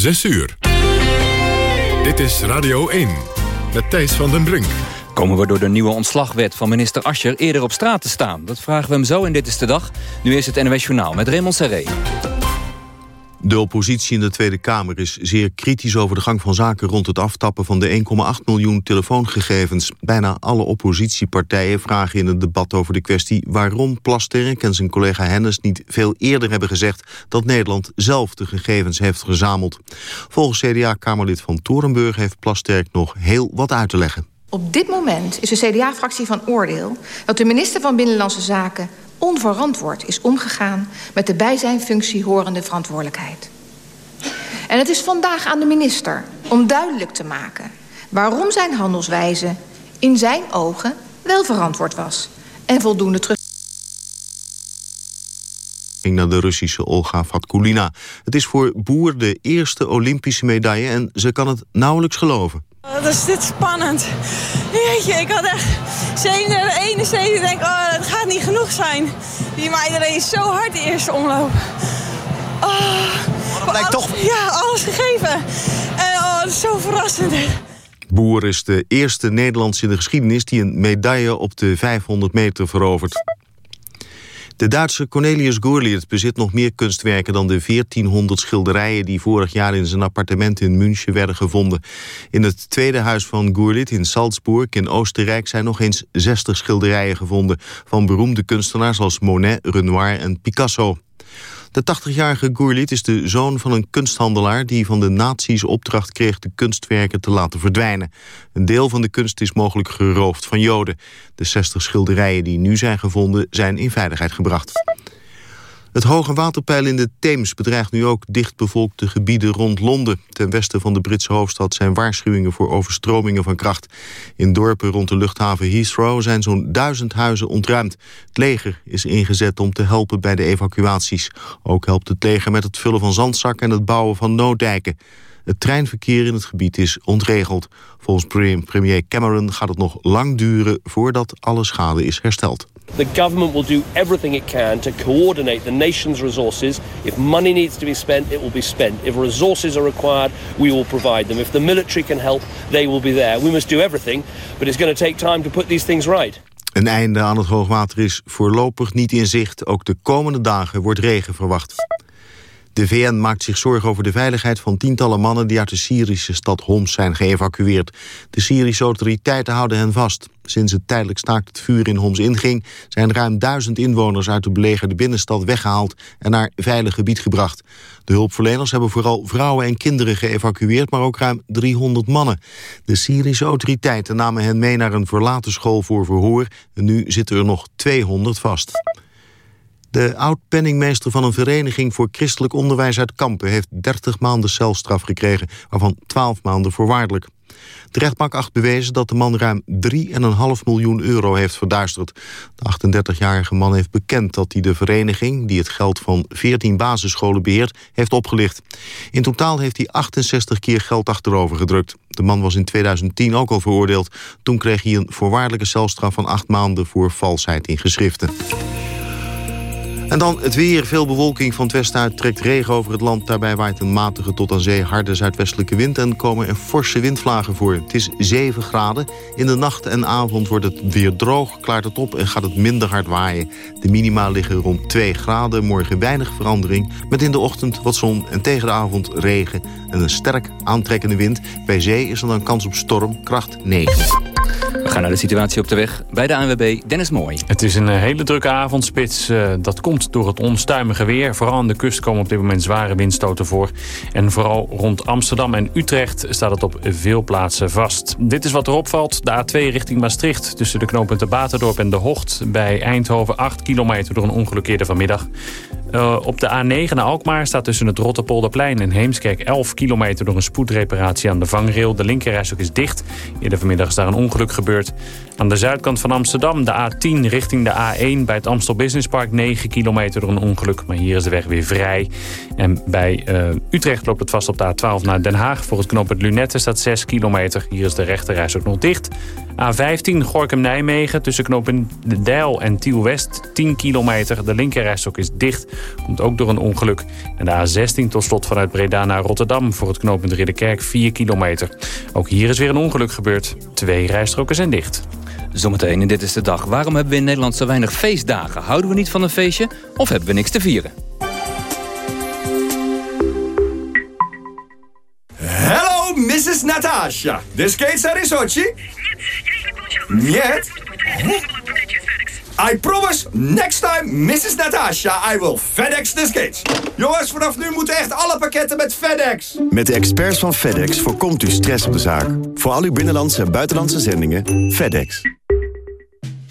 6 uur. Dit is Radio 1 met Thijs van den Brink. Komen we door de nieuwe ontslagwet van minister Ascher eerder op straat te staan? Dat vragen we hem zo in Dit is de Dag. Nu is het NOS Journaal met Raymond Serré. De oppositie in de Tweede Kamer is zeer kritisch over de gang van zaken rond het aftappen van de 1,8 miljoen telefoongegevens. Bijna alle oppositiepartijen vragen in het debat over de kwestie waarom Plasterk en zijn collega Hennis niet veel eerder hebben gezegd dat Nederland zelf de gegevens heeft gezameld. Volgens CDA-Kamerlid van Torenburg heeft Plasterk nog heel wat uit te leggen. Op dit moment is de CDA-fractie van oordeel dat de minister van Binnenlandse Zaken onverantwoord is omgegaan met de bij zijn functie horende verantwoordelijkheid. En het is vandaag aan de minister om duidelijk te maken waarom zijn handelswijze in zijn ogen wel verantwoord was en voldoende terug ging naar de Russische Olga Fatkulina. Het is voor Boer de eerste Olympische medaille en ze kan het nauwelijks geloven. Wat is dit spannend. Jeetje, ik had echt 37, 71. Ik denk, oh, het gaat niet genoeg zijn. Die meiden is zo hard de eerste omloop. Oh, dat lijkt toch... Ja, alles gegeven. En oh, het is zo verrassend. Boer is de eerste Nederlandse in de geschiedenis... die een medaille op de 500 meter verovert. De Duitse Cornelius Gurlitt bezit nog meer kunstwerken dan de 1400 schilderijen die vorig jaar in zijn appartement in München werden gevonden. In het tweede huis van Gurlitt in Salzburg in Oostenrijk zijn nog eens 60 schilderijen gevonden van beroemde kunstenaars als Monet, Renoir en Picasso. De 80-jarige Gurlitt is de zoon van een kunsthandelaar... die van de nazi's opdracht kreeg de kunstwerken te laten verdwijnen. Een deel van de kunst is mogelijk geroofd van Joden. De 60 schilderijen die nu zijn gevonden zijn in veiligheid gebracht. Het hoge waterpeil in de Theems bedreigt nu ook dichtbevolkte gebieden rond Londen. Ten westen van de Britse hoofdstad zijn waarschuwingen voor overstromingen van kracht. In dorpen rond de luchthaven Heathrow zijn zo'n duizend huizen ontruimd. Het leger is ingezet om te helpen bij de evacuaties. Ook helpt het leger met het vullen van zandzakken en het bouwen van nooddijken. Het treinverkeer in het gebied is ontregeld. Volgens premier Cameron gaat het nog lang duren voordat alle schade is hersteld. The government will do everything it can to coordinate the nation's resources. If money needs to be spent, it will be spent. If resources are required, we will provide them. If the military can help, they will be there. We must do everything, but it's going to take time to put these things right. Een einde aan het hoogwater is voorlopig niet in zicht. Ook de komende dagen wordt regen verwacht. De VN maakt zich zorgen over de veiligheid van tientallen mannen... die uit de Syrische stad Homs zijn geëvacueerd. De Syrische autoriteiten houden hen vast. Sinds het tijdelijk staakt het vuur in Homs inging... zijn ruim duizend inwoners uit de belegerde binnenstad weggehaald... en naar veilig gebied gebracht. De hulpverleners hebben vooral vrouwen en kinderen geëvacueerd... maar ook ruim 300 mannen. De Syrische autoriteiten namen hen mee naar een verlaten school voor verhoor... en nu zitten er nog 200 vast. De oud-penningmeester van een vereniging voor christelijk onderwijs uit Kampen... heeft 30 maanden celstraf gekregen, waarvan 12 maanden voorwaardelijk. De rechtbank acht bewezen dat de man ruim 3,5 miljoen euro heeft verduisterd. De 38-jarige man heeft bekend dat hij de vereniging... die het geld van 14 basisscholen beheert, heeft opgelicht. In totaal heeft hij 68 keer geld achterover gedrukt. De man was in 2010 ook al veroordeeld. Toen kreeg hij een voorwaardelijke celstraf van 8 maanden... voor valsheid in geschriften. En dan het weer. Veel bewolking van het westen uit trekt regen over het land. Daarbij waait een matige tot aan zee harde zuidwestelijke wind... en komen er forse windvlagen voor. Het is 7 graden. In de nacht en avond wordt het weer droog, klaart het op... en gaat het minder hard waaien. De minima liggen rond 2 graden. Morgen weinig verandering. Met in de ochtend wat zon en tegen de avond regen... en een sterk aantrekkende wind. Bij zee is er dan kans op storm, kracht 9. We gaan naar de situatie op de weg bij de ANWB. Dennis Mooi. Het is een eh, hele drukke avondspits. Eh, dat komt door het onstuimige weer. Vooral aan de kust komen op dit moment zware windstoten voor. En vooral rond Amsterdam en Utrecht staat het op veel plaatsen vast. Dit is wat er opvalt. De A2 richting Maastricht tussen de knooppunten Baterdorp en De Hocht. Bij Eindhoven 8 kilometer door een ongeluk eerder vanmiddag. Uh, op de A9 naar Alkmaar staat tussen het Rotterpolderplein en Heemskerk 11 kilometer door een spoedreparatie aan de vangrail. De linkerrijstok is dicht. Eerder vanmiddag is daar een ongeluk gebeurd. Aan de zuidkant van Amsterdam de A10 richting de A1 bij het Amstel Business Park 9 kilometer door een ongeluk. Maar hier is de weg weer vrij. En bij uh, Utrecht loopt het vast op de A12 naar Den Haag. Voor het knooppunt Lunette staat 6 kilometer. Hier is de rechterreis ook nog dicht. A15 Gorkum-Nijmegen tussen knooppunt De Deil en Tiel-West 10 kilometer. De linkerrijstok is dicht Komt ook door een ongeluk. En de A16 tot slot vanuit Breda naar Rotterdam... voor het knooppunt Ridderkerk 4 kilometer. Ook hier is weer een ongeluk gebeurd. Twee rijstroken zijn dicht. Zometeen in Dit is de Dag. Waarom hebben we in Nederland zo weinig feestdagen? Houden we niet van een feestje of hebben we niks te vieren? Hello, Mrs. Natasha. This case are Sochi? Нет. I promise, next time, Mrs. Natasha, I will FedEx this case. Jongens, vanaf nu moeten echt alle pakketten met FedEx. Met de experts van FedEx voorkomt u stress op de zaak. Voor al uw binnenlandse en buitenlandse zendingen, FedEx.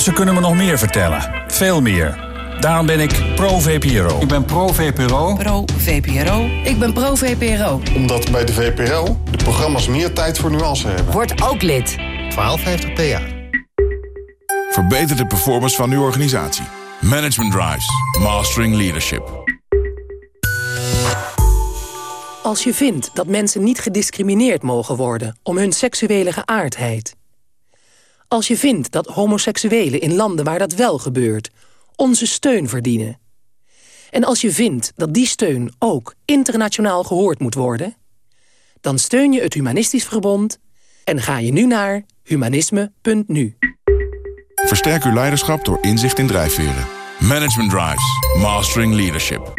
Ze kunnen me nog meer vertellen. Veel meer. Daarom ben ik pro-VPRO. Ik ben pro-VPRO. Pro-VPRO. Ik ben pro-VPRO. Omdat bij de VPRO de programma's meer tijd voor nuance hebben. Word ook lid. 1250 PA. Verbeter de performance van uw organisatie. Management Drives. Mastering Leadership. Als je vindt dat mensen niet gediscrimineerd mogen worden om hun seksuele geaardheid. Als je vindt dat homoseksuelen in landen waar dat wel gebeurt onze steun verdienen. En als je vindt dat die steun ook internationaal gehoord moet worden... dan steun je het Humanistisch Verbond en ga je nu naar humanisme.nu. Versterk uw leiderschap door inzicht in drijfveren. Management Drives. Mastering Leadership.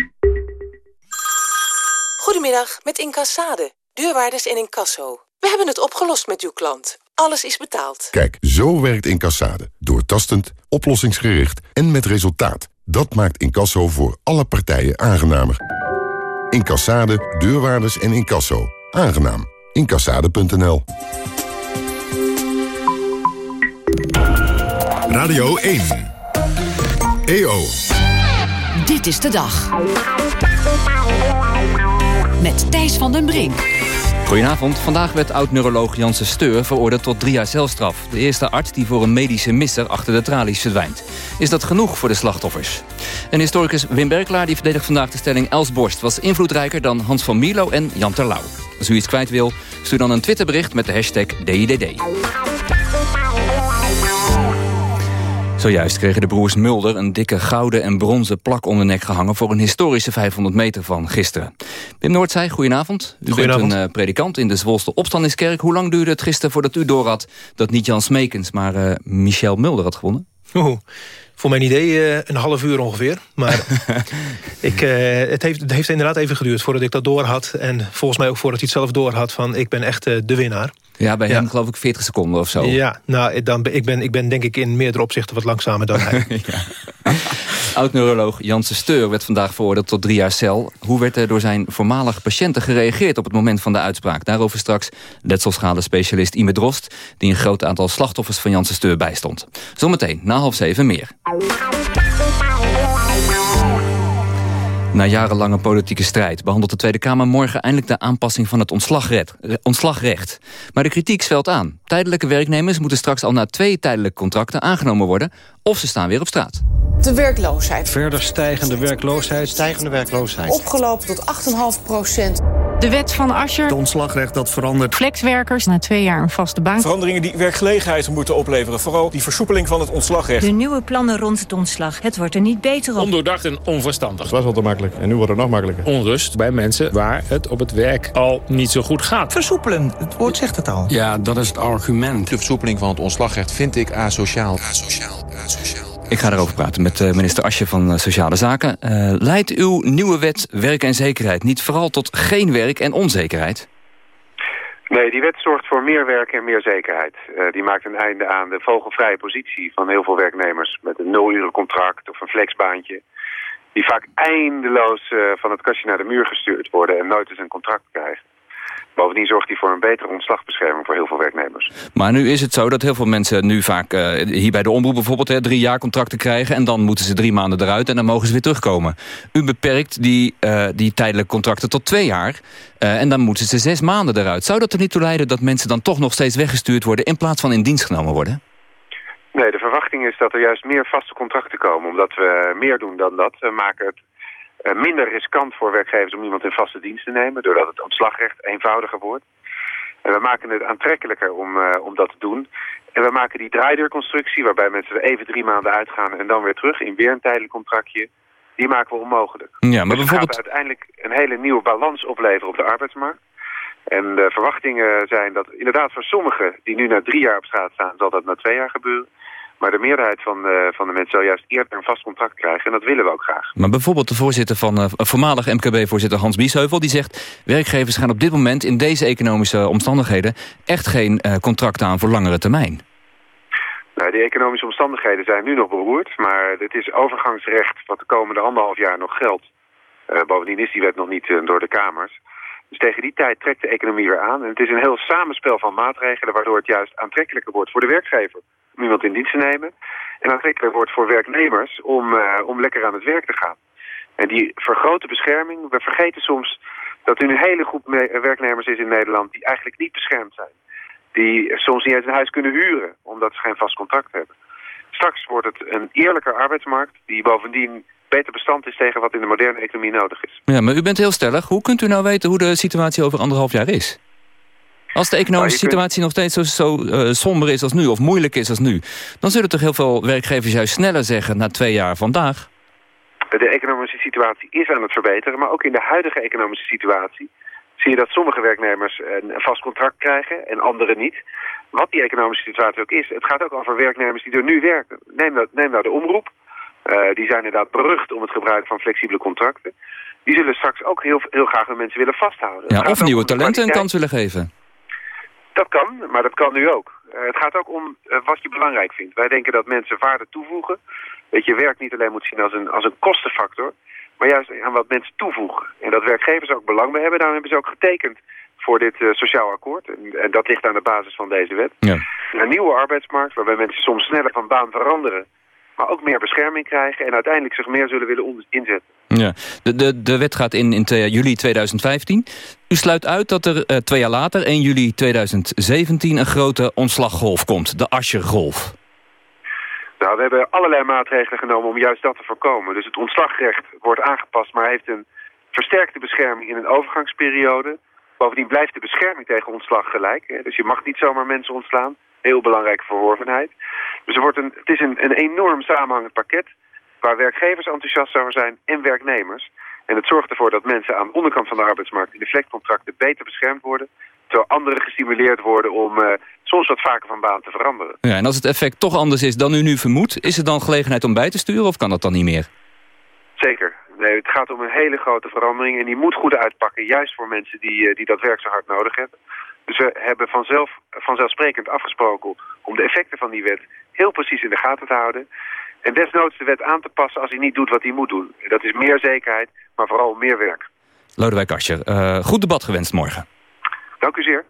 Goedemiddag, met Incassade. Deurwaarders en incasso. We hebben het opgelost met uw klant. Alles is betaald. Kijk, zo werkt Incassade. Doortastend, oplossingsgericht en met resultaat. Dat maakt Incasso voor alle partijen aangenamer. Incassade, deurwaarders en incasso. Aangenaam. Incassade.nl Radio 1. EO. Dit is de dag. Met Thijs van den Brink. Goedenavond. Vandaag werd oud-neuroloog Janssen Steur veroordeeld tot drie jaar celstraf. De eerste arts die voor een medische misser achter de tralies verdwijnt. Is dat genoeg voor de slachtoffers? En historicus Wim Berklaar die verdedigt vandaag de stelling... Els Borst was invloedrijker dan Hans van Mierlo en Jan Terlouw. Als u iets kwijt wil, stuur dan een Twitterbericht met de hashtag DIDD. Zojuist kregen de broers Mulder een dikke gouden en bronzen plak om de nek gehangen... voor een historische 500 meter van gisteren. Wim Noordzij, goedenavond. U goedenavond. bent een uh, predikant in de Zwolste Opstandingskerk. Hoe lang duurde het gisteren voordat u doorhad dat niet Jan Smekens... maar uh, Michel Mulder had gewonnen? Oeh. Voor mijn idee uh, een half uur ongeveer. Maar ik, het, heeft, het heeft inderdaad even geduurd voordat ik dat door had. En volgens mij ook voordat hij het zelf door had van ik ben echt de winnaar. Ja, bij ja. hem geloof ik 40 seconden of zo. Ja, nou, dan, ik, ben, ik ben denk ik in meerdere opzichten wat langzamer dan hij. Oud-neuroloog Janssen Steur werd vandaag veroordeeld tot drie jaar cel. Hoe werd er door zijn voormalige patiënten gereageerd op het moment van de uitspraak? Daarover straks letselschade-specialist Ime Drost... die een groot aantal slachtoffers van Janssen Steur bijstond. Zometeen, na half zeven meer. Na jarenlange politieke strijd behandelt de Tweede Kamer morgen eindelijk de aanpassing van het ontslagrecht. ontslagrecht. Maar de kritiek zwelt aan. Tijdelijke werknemers moeten straks al na twee tijdelijke contracten aangenomen worden of ze staan weer op straat. De werkloosheid. Verder stijgende werkloosheid. Stijgende werkloosheid. Opgelopen tot 8,5 procent. De wet van Ascher. Het ontslagrecht dat verandert. Flexwerkers na twee jaar een vaste baan. Veranderingen die werkgelegenheid moeten opleveren. Vooral die versoepeling van het ontslagrecht. De nieuwe plannen rond het ontslag. Het wordt er niet beter op. Ondoordacht en onverstandig. Het was al te makkelijk en nu wordt het nog makkelijker. Onrust bij mensen waar het op het werk al niet zo goed gaat. Versoepelen, het woord zegt het al. Ja, dat is het argument. De versoepeling van het ontslagrecht vind ik asociaal. Asociaal, asociaal. Ik ga erover praten met minister Asje van Sociale Zaken. Uh, leidt uw nieuwe wet werk en zekerheid niet vooral tot geen werk en onzekerheid? Nee, die wet zorgt voor meer werk en meer zekerheid. Die maakt een einde aan de vogelvrije positie van heel veel werknemers... met een nulurencontract of een flexbaantje... die vaak eindeloos van het kastje naar de muur gestuurd worden... en nooit eens een contract krijgen. Bovendien zorgt hij voor een betere ontslagbescherming voor heel veel werknemers. Maar nu is het zo dat heel veel mensen nu vaak uh, hier bij de omroep bijvoorbeeld hè, drie jaar contracten krijgen en dan moeten ze drie maanden eruit en dan mogen ze weer terugkomen. U beperkt die, uh, die tijdelijke contracten tot twee jaar uh, en dan moeten ze zes maanden eruit. Zou dat er niet toe leiden dat mensen dan toch nog steeds weggestuurd worden in plaats van in dienst genomen worden? Nee, de verwachting is dat er juist meer vaste contracten komen omdat we meer doen dan dat. We maken het minder riskant voor werkgevers om iemand in vaste dienst te nemen... doordat het ontslagrecht eenvoudiger wordt. En we maken het aantrekkelijker om, uh, om dat te doen. En we maken die draaideurconstructie... waarbij mensen er even drie maanden uitgaan en dan weer terug... in weer een tijdelijk contractje, die maken we onmogelijk. Ja, maar dus bijvoorbeeld... gaat uiteindelijk een hele nieuwe balans opleveren op de arbeidsmarkt. En de verwachtingen zijn dat inderdaad voor sommigen... die nu na drie jaar op straat staan, zal dat na twee jaar gebeuren... Maar de meerderheid van de, van de mensen zal juist eerder een vast contract krijgen. En dat willen we ook graag. Maar bijvoorbeeld de voorzitter van, uh, voormalig MKB-voorzitter Hans Biesheuvel... die zegt, werkgevers gaan op dit moment in deze economische omstandigheden... echt geen uh, contract aan voor langere termijn. Nou, die economische omstandigheden zijn nu nog beroerd. Maar het is overgangsrecht wat de komende anderhalf jaar nog geldt. Uh, bovendien is die wet nog niet door de Kamers. Dus tegen die tijd trekt de economie weer aan. En het is een heel samenspel van maatregelen... waardoor het juist aantrekkelijker wordt voor de werkgever om iemand in dienst te nemen. En aantrekkelijker wordt voor werknemers om, uh, om lekker aan het werk te gaan. En die vergrote bescherming, we vergeten soms dat er een hele groep werknemers is in Nederland die eigenlijk niet beschermd zijn. Die soms niet eens een huis kunnen huren, omdat ze geen vast contract hebben. Straks wordt het een eerlijke arbeidsmarkt die bovendien beter bestand is tegen wat in de moderne economie nodig is. Ja, maar u bent heel stellig. Hoe kunt u nou weten hoe de situatie over anderhalf jaar is? Als de economische situatie nog steeds zo, zo uh, somber is als nu, of moeilijk is als nu... dan zullen toch heel veel werkgevers juist sneller zeggen na twee jaar vandaag? De economische situatie is aan het verbeteren, maar ook in de huidige economische situatie... zie je dat sommige werknemers een vast contract krijgen en anderen niet. Wat die economische situatie ook is, het gaat ook over werknemers die er nu werken. Neem, dat, neem nou de omroep. Uh, die zijn inderdaad berucht om het gebruik van flexibele contracten. Die zullen straks ook heel, heel graag hun mensen willen vasthouden. Ja, of nieuwe talenten een kans willen geven. Dat kan, maar dat kan nu ook. Uh, het gaat ook om uh, wat je belangrijk vindt. Wij denken dat mensen waarde toevoegen. Dat je werk niet alleen moet zien als een, als een kostenfactor, maar juist aan wat mensen toevoegen. En dat werkgevers ook belang bij hebben. Daarom hebben ze ook getekend voor dit uh, sociaal akkoord. En, en, dat ligt aan de basis van deze wet. Ja. Een nieuwe arbeidsmarkt waarbij mensen soms sneller van baan veranderen maar ook meer bescherming krijgen... en uiteindelijk zich meer zullen willen inzetten. Ja, de, de, de wet gaat in, in juli 2015. U sluit uit dat er uh, twee jaar later, 1 juli 2017... een grote ontslaggolf komt, de Aschergolf. Nou, we hebben allerlei maatregelen genomen om juist dat te voorkomen. Dus het ontslagrecht wordt aangepast, maar heeft een versterkte bescherming in een overgangsperiode. Bovendien blijft de bescherming tegen ontslag gelijk. Hè? Dus je mag niet zomaar mensen ontslaan. Heel belangrijke verworvenheid. Dus er wordt een, het is een, een enorm samenhangend pakket waar werkgevers enthousiast over zijn en werknemers. En het zorgt ervoor dat mensen aan de onderkant van de arbeidsmarkt in de flexcontracten beter beschermd worden. Terwijl anderen gestimuleerd worden om uh, soms wat vaker van baan te veranderen. Ja, en als het effect toch anders is dan u nu vermoedt, is er dan gelegenheid om bij te sturen of kan dat dan niet meer? Zeker. Nee, het gaat om een hele grote verandering en die moet goed uitpakken. Juist voor mensen die, uh, die dat werk zo hard nodig hebben. Dus we hebben vanzelf, vanzelfsprekend afgesproken om de effecten van die wet heel precies in de gaten te houden. En desnoods de wet aan te passen als hij niet doet wat hij moet doen. Dat is meer zekerheid, maar vooral meer werk. Lodewijk Asscher, uh, goed debat gewenst morgen. Dank u zeer.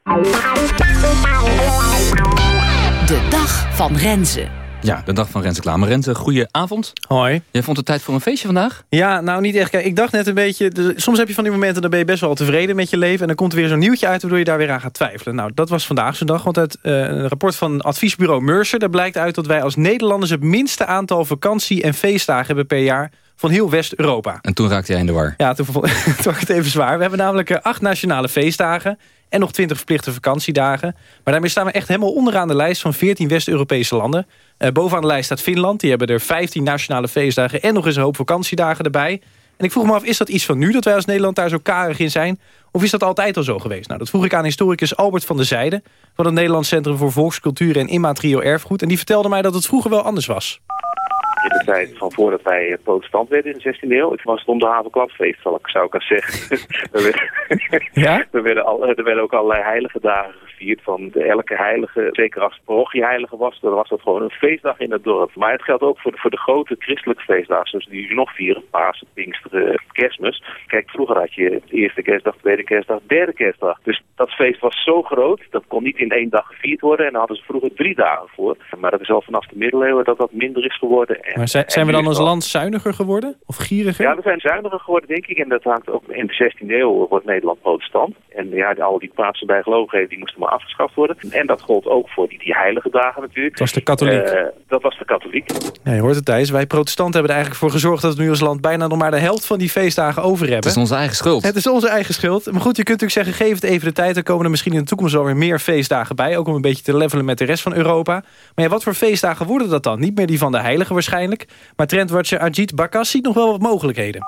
De dag van Renze. Ja, de dag van Renze. Renze, goeie avond. Hoi. Jij vond het tijd voor een feestje vandaag? Ja, nou niet echt. Kijk, ik dacht net een beetje... Soms heb je van die momenten, dan ben je best wel tevreden met je leven... en dan komt er weer zo'n nieuwtje uit waardoor je daar weer aan gaat twijfelen. Nou, dat was vandaag zo'n dag, want uit uh, een rapport van adviesbureau Mercer... daar blijkt uit dat wij als Nederlanders het minste aantal vakantie- en feestdagen hebben per jaar van heel West-Europa. En toen raakte jij in de war. Ja, toen vond ik het even zwaar. We hebben namelijk acht nationale feestdagen en nog 20 verplichte vakantiedagen. Maar daarmee staan we echt helemaal onderaan de lijst van 14 West-Europese landen. Uh, bovenaan de lijst staat Finland. Die hebben er 15 nationale feestdagen en nog eens een hoop vakantiedagen erbij. En ik vroeg me af, is dat iets van nu dat wij als Nederland daar zo karig in zijn? Of is dat altijd al zo geweest? Nou, dat vroeg ik aan historicus Albert van der Zijde... van het Nederlands Centrum voor Volkscultuur en Immaterieel Erfgoed. En die vertelde mij dat het vroeger wel anders was in de tijd van voordat wij protestant werden in de 16e eeuw. Het was het om de havenklapfeest, zal ik, zou ik al zeggen. werden, ja? er, werden al, er werden ook allerlei heilige dagen gevierd van de elke heilige. Zeker als parochieheilige was, dan was dat gewoon een feestdag in het dorp. Maar het geldt ook voor de, voor de grote christelijke feestdagen, zoals die nog vieren. Pasen, Pinksteren, Kerstmis. Kijk, vroeger had je eerste kerstdag, tweede kerstdag, derde kerstdag. Dus dat feest was zo groot, dat kon niet in één dag gevierd worden. En daar hadden ze vroeger drie dagen voor. Maar dat is al vanaf de middeleeuwen dat dat minder is geworden. En, Maar zijn, zijn we dan als land zuiniger geworden? Of gieriger? Ja, we zijn zuiniger geworden, denk ik. En dat hangt ook in de 16e eeuw wordt Nederland protestant. En ja, al die plaatsen bij gelovigen die moesten maar afgeschaft worden. En dat gold ook voor die, die heilige dagen natuurlijk. Dat was de katholiek. Eh, dat was de katholiek. Nee, je hoort het Thijs. Wij protestanten hebben er eigenlijk voor gezorgd... dat we nu als land bijna nog maar de helft van die feestdagen over hebben. Het is onze eigen schuld. Het is onze eigen schuld. Maar goed, je kunt natuurlijk zeggen, geef het even de tijd. Dan komen er misschien in de toekomst wel weer meer feestdagen bij. Ook om een beetje te levelen met de rest van Europa. Maar ja, wat voor feestdagen worden dat dan? Niet meer die van de heiligen waarschijnlijk. Maar trendwatcher Ajit Bakas ziet nog wel wat mogelijkheden.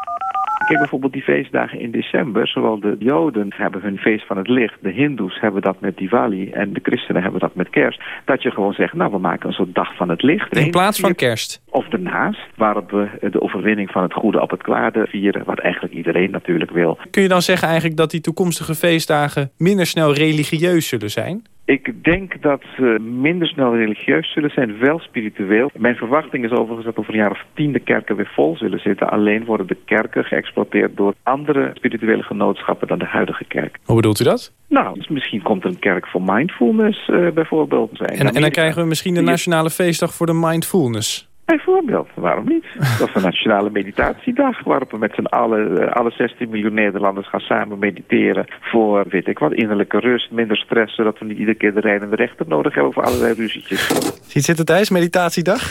Kijk bijvoorbeeld die feestdagen in december. Zowel de Joden hebben hun feest van het licht. De Hindoes hebben dat met Diwali. En de christenen hebben dat met kerst. Dat je gewoon zegt, nou we maken een soort dag van het licht. In plaats van kerst. Of daarnaast, waarop we de overwinning van het goede op het kwade vieren. Wat eigenlijk iedereen natuurlijk wil. Kun je dan zeggen eigenlijk dat die toekomstige feestdagen... minder snel religieus zullen zijn? Ik denk dat ze minder snel religieus zullen zijn, wel spiritueel. Mijn verwachting is overigens dat over een jaar of tien de kerken weer vol zullen zitten. Alleen worden de kerken geëxploiteerd door andere spirituele genootschappen dan de huidige kerk. Hoe bedoelt u dat? Nou, dus misschien komt er een kerk voor mindfulness uh, bijvoorbeeld. Zijn. En, en dan krijgen we misschien de nationale feestdag voor de mindfulness. Bijvoorbeeld, waarom niet? Dat is een nationale meditatiedag waarop we met z'n allen, alle 16 miljoen Nederlanders gaan samen mediteren voor, weet ik wat, innerlijke rust, minder stress, zodat we niet iedere keer de rijdende rechter nodig hebben voor allerlei ruzietjes. Ziet zitten Thijs, meditatiedag?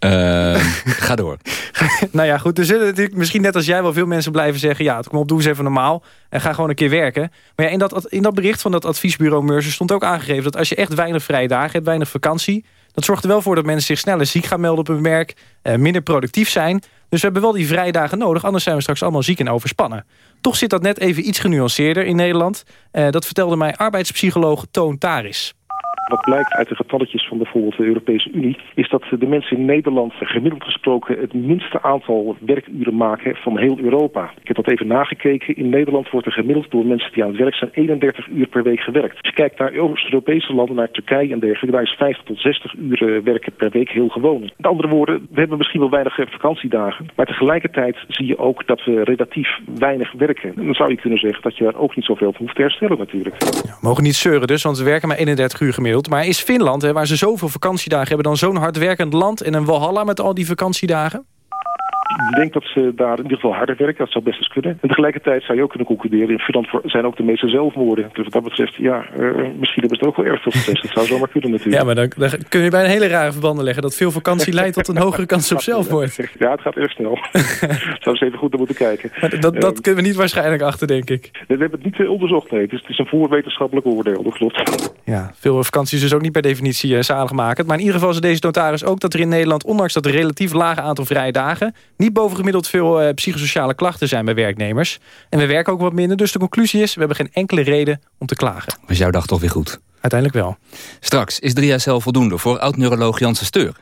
Uh, ga door. nou ja, goed, er zullen natuurlijk misschien net als jij wel veel mensen blijven zeggen, ja, kom op, doe eens even normaal en ga gewoon een keer werken. Maar ja, in dat, in dat bericht van dat adviesbureau Mercer stond ook aangegeven dat als je echt weinig vrije dagen hebt, weinig vakantie, dat zorgt er wel voor dat mensen zich sneller ziek gaan melden op hun werk. Eh, minder productief zijn. Dus we hebben wel die vrijdagen nodig. Anders zijn we straks allemaal ziek en overspannen. Toch zit dat net even iets genuanceerder in Nederland. Eh, dat vertelde mij arbeidspsycholoog Toon Taris. Wat blijkt uit de getalletjes van bijvoorbeeld de Europese Unie... is dat de mensen in Nederland gemiddeld gesproken... het minste aantal werkuren maken van heel Europa. Ik heb dat even nagekeken. In Nederland wordt er gemiddeld door mensen die aan het werk zijn... 31 uur per week gewerkt. Als je kijkt naar Oost-Europese landen, naar Turkije en dergelijke... daar is 50 tot 60 uur werken per week heel gewoon. Met andere woorden, we hebben misschien wel weinig vakantiedagen... maar tegelijkertijd zie je ook dat we relatief weinig werken. En dan zou je kunnen zeggen dat je daar ook niet zoveel van hoeft te herstellen natuurlijk. Mogen niet zeuren dus, want we werken maar 31 uur gemiddeld. Maar is Finland, hè, waar ze zoveel vakantiedagen hebben... dan zo'n hardwerkend land en een walhalla met al die vakantiedagen? Ik denk dat ze daar in ieder geval harder werken. Dat zou best eens kunnen. En tegelijkertijd zou je ook kunnen concluderen... in Finland zijn ook de meeste zelfmoorden. Dus wat dat betreft, ja, uh, misschien hebben ze er ook wel erg veel getest. Dat zou zomaar kunnen natuurlijk. Ja, maar dan, dan kun je bij een hele rare verbanden leggen... dat veel vakantie leidt tot een hogere kans op zelfmoord. Ja, het gaat erg snel. We eens even goed naar moeten kijken. Maar dat, dat kunnen we niet waarschijnlijk achter, denk ik. We hebben het niet onderzocht, nee. Het is, het is een voorwetenschappelijk oordeel, dat klopt. Ja, veel vakanties dus ook niet per definitie uh, zalig maken. Maar in ieder geval is deze notaris ook dat er in Nederland... ondanks dat relatief lage aantal vrije dagen... niet bovengemiddeld veel uh, psychosociale klachten zijn bij werknemers. En we werken ook wat minder, dus de conclusie is... we hebben geen enkele reden om te klagen. Was jouw dag toch weer goed? Uiteindelijk wel. Straks is 3SL voldoende voor oud-neuroloog Janssen Steur.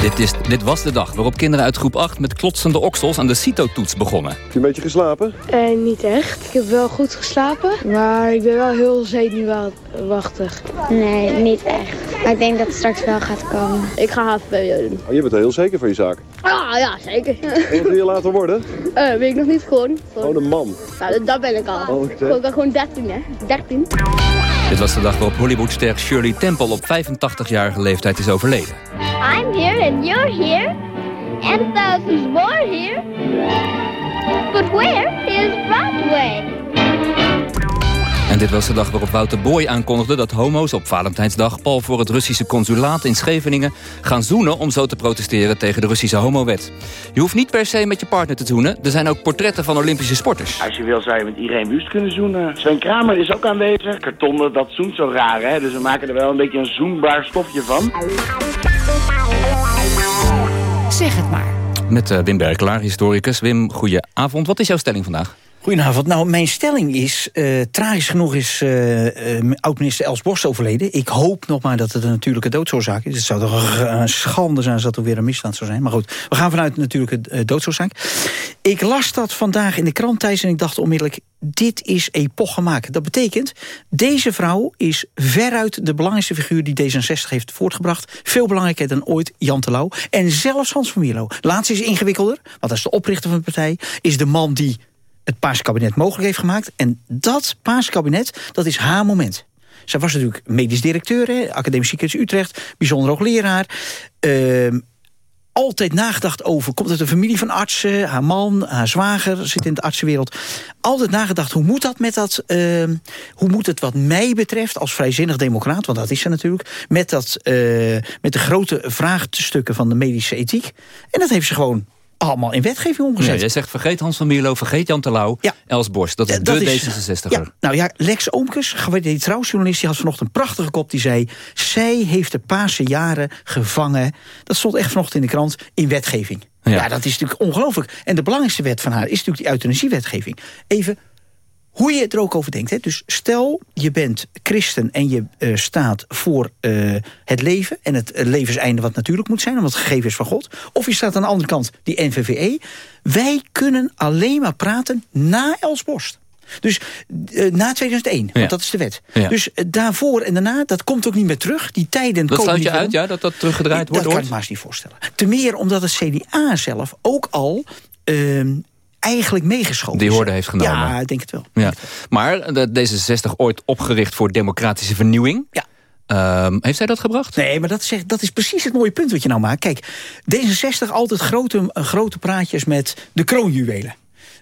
Dit, is, dit was de dag waarop kinderen uit groep 8 met klotsende oksels aan de CITO-toets begonnen. Heb je een beetje geslapen? Uh, niet echt. Ik heb wel goed geslapen, maar ik ben wel heel zenuwachtig. Nee, niet echt. Maar ik denk dat het straks wel gaat komen. Ik ga HVO doen. Oh, je bent heel zeker van je zaak? Ah, ja, zeker. En wat wil je later worden? Uh, weet ik nog niet, gewoon. Gewoon een man? Nou, dat ben ik al. Oh, ik ben gewoon 13, hè. 13. Dit was de dag waarop Hollywoodster Shirley Temple op 85-jarige leeftijd is overleden. I'm here and you're here. And thousands more here. But where is Broadway? Dit was de dag waarop Wouter Boy aankondigde dat homo's op Valentijnsdag... pal voor het Russische consulaat in Scheveningen gaan zoenen... om zo te protesteren tegen de Russische homowet. Je hoeft niet per se met je partner te zoenen. Er zijn ook portretten van Olympische sporters. Als je wil zou je met Irene Wust kunnen zoenen. Sven Kramer is ook aanwezig. Karton, dat zoent zo raar, hè? Dus we maken er wel een beetje een zoenbaar stofje van. Zeg het maar. Met uh, Wim Berkelaar, historicus. Wim, goeie avond. Wat is jouw stelling vandaag? Goedenavond. Nou, mijn stelling is, uh, tragisch genoeg is uh, uh, oud-minister Els Borst overleden. Ik hoop nog maar dat het een natuurlijke doodsoorzaak is. Het zou toch een schande zijn als dat er weer een misstand zou zijn. Maar goed, we gaan vanuit een natuurlijke doodsoorzaak. Ik las dat vandaag in de krant thuis en ik dacht onmiddellijk... dit is epochemaak. Dat betekent, deze vrouw is veruit de belangrijkste figuur... die D66 heeft voortgebracht. Veel belangrijker dan ooit Jan Terlouw. En zelfs Hans van Mierlo. Laatst is ingewikkelder, want dat is de oprichter van de partij... is de man die het Paarse kabinet mogelijk heeft gemaakt. En dat Paarse kabinet, dat is haar moment. Zij was natuurlijk medisch directeur, hè, Academisch Ziekenhuis Utrecht... bijzonder hoogleraar. Uh, altijd nagedacht over, komt het een familie van artsen... haar man, haar zwager zit in de artsenwereld. Altijd nagedacht, hoe moet dat met dat... Uh, hoe moet het wat mij betreft, als vrijzinnig democraat... want dat is ze natuurlijk, met, dat, uh, met de grote vraagstukken van de medische ethiek. En dat heeft ze gewoon allemaal in wetgeving omgezet. Jij zegt vergeet Hans van Mierlo, vergeet Jan Terlouw, ja. Els Borst. Dat is de D66er. Ja, nou ja, Lex Oomkes, die trouwjournalist, die had vanochtend een prachtige kop. Die zei, zij heeft de paarse jaren gevangen. Dat stond echt vanochtend in de krant, in wetgeving. Ja, ja dat is natuurlijk ongelooflijk. En de belangrijkste wet van haar is natuurlijk die euthanasiewetgeving. Even hoe je er ook over denkt. Hè? Dus stel, je bent christen en je uh, staat voor uh, het leven... en het levenseinde wat natuurlijk moet zijn, omdat het gegeven is van God. Of je staat aan de andere kant, die NVVE. Wij kunnen alleen maar praten na Elsborst. Dus uh, na 2001, ja. want dat is de wet. Ja. Dus uh, daarvoor en daarna, dat komt ook niet meer terug. Die tijden dat sluit je uit, ja, dat dat teruggedraaid wordt? Dat kan ik maar eens niet voorstellen. Ten meer omdat het CDA zelf ook al... Uh, eigenlijk meegeschoven. Die hoorde heeft genomen. Ja, ik denk het wel. Ja. Maar D66 ooit opgericht voor democratische vernieuwing. Ja. Um, heeft zij dat gebracht? Nee, maar dat, zegt, dat is precies het mooie punt wat je nou maakt. Kijk, D66 altijd grote, grote praatjes met de kroonjuwelen.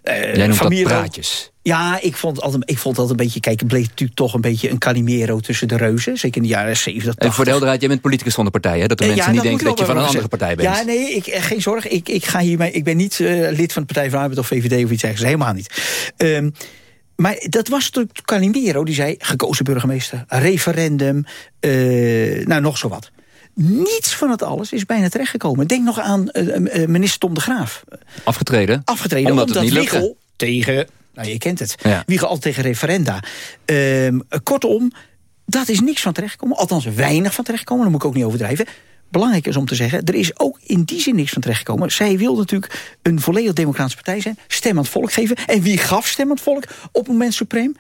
Uh, Jij noemt dat praatjes. Ja, ik vond, altijd, ik vond altijd een beetje... Kijk, het bleef natuurlijk toch een beetje een Calimero tussen de reuzen. Zeker in de jaren 70, 80. En voor de helderheid, jij bent politicus van de partij, hè? Dat de mensen ja, niet denken dat je van een andere partij bent. Ja, nee, ik, geen zorg. Ik, ik, ga hiermee, ik ben niet uh, lid van de Partij van Arbeid of VVD of iets dergelijks. Helemaal niet. Um, maar dat was natuurlijk Calimero, die zei... gekozen burgemeester, referendum, uh, nou, nog zo wat. Niets van het alles is bijna terechtgekomen. Denk nog aan uh, minister Tom de Graaf. Afgetreden? Afgetreden, omdat, omdat Wiegel tegen... Nou, je kent het. Ja. Wiegel altijd tegen referenda. Uh, kortom, dat is niks van terechtgekomen. Althans, weinig van terechtgekomen. Dat moet ik ook niet overdrijven. Belangrijk is om te zeggen, er is ook in die zin niks van terechtgekomen. Zij wil natuurlijk een volledig democratische partij zijn. Stem aan het volk geven. En wie gaf stem aan het volk op het moment suprem?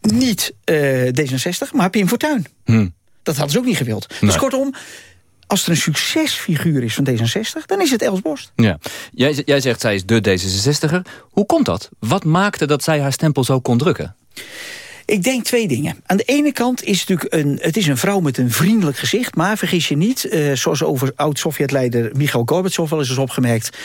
Niet uh, D66, maar Pim Fortuyn. Hmm. Dat hadden ze ook niet gewild. Nee. Dus kortom, als er een succesfiguur is van D66, dan is het Els Borst. Ja. Jij, jij zegt zij is de D66er. Hoe komt dat? Wat maakte dat zij haar stempel zo kon drukken? Ik denk twee dingen. Aan de ene kant is het natuurlijk een, het is een vrouw met een vriendelijk gezicht... maar vergis je niet, uh, zoals over oud-Sovjet-leider Michail Gorbachev wel eens is opgemerkt...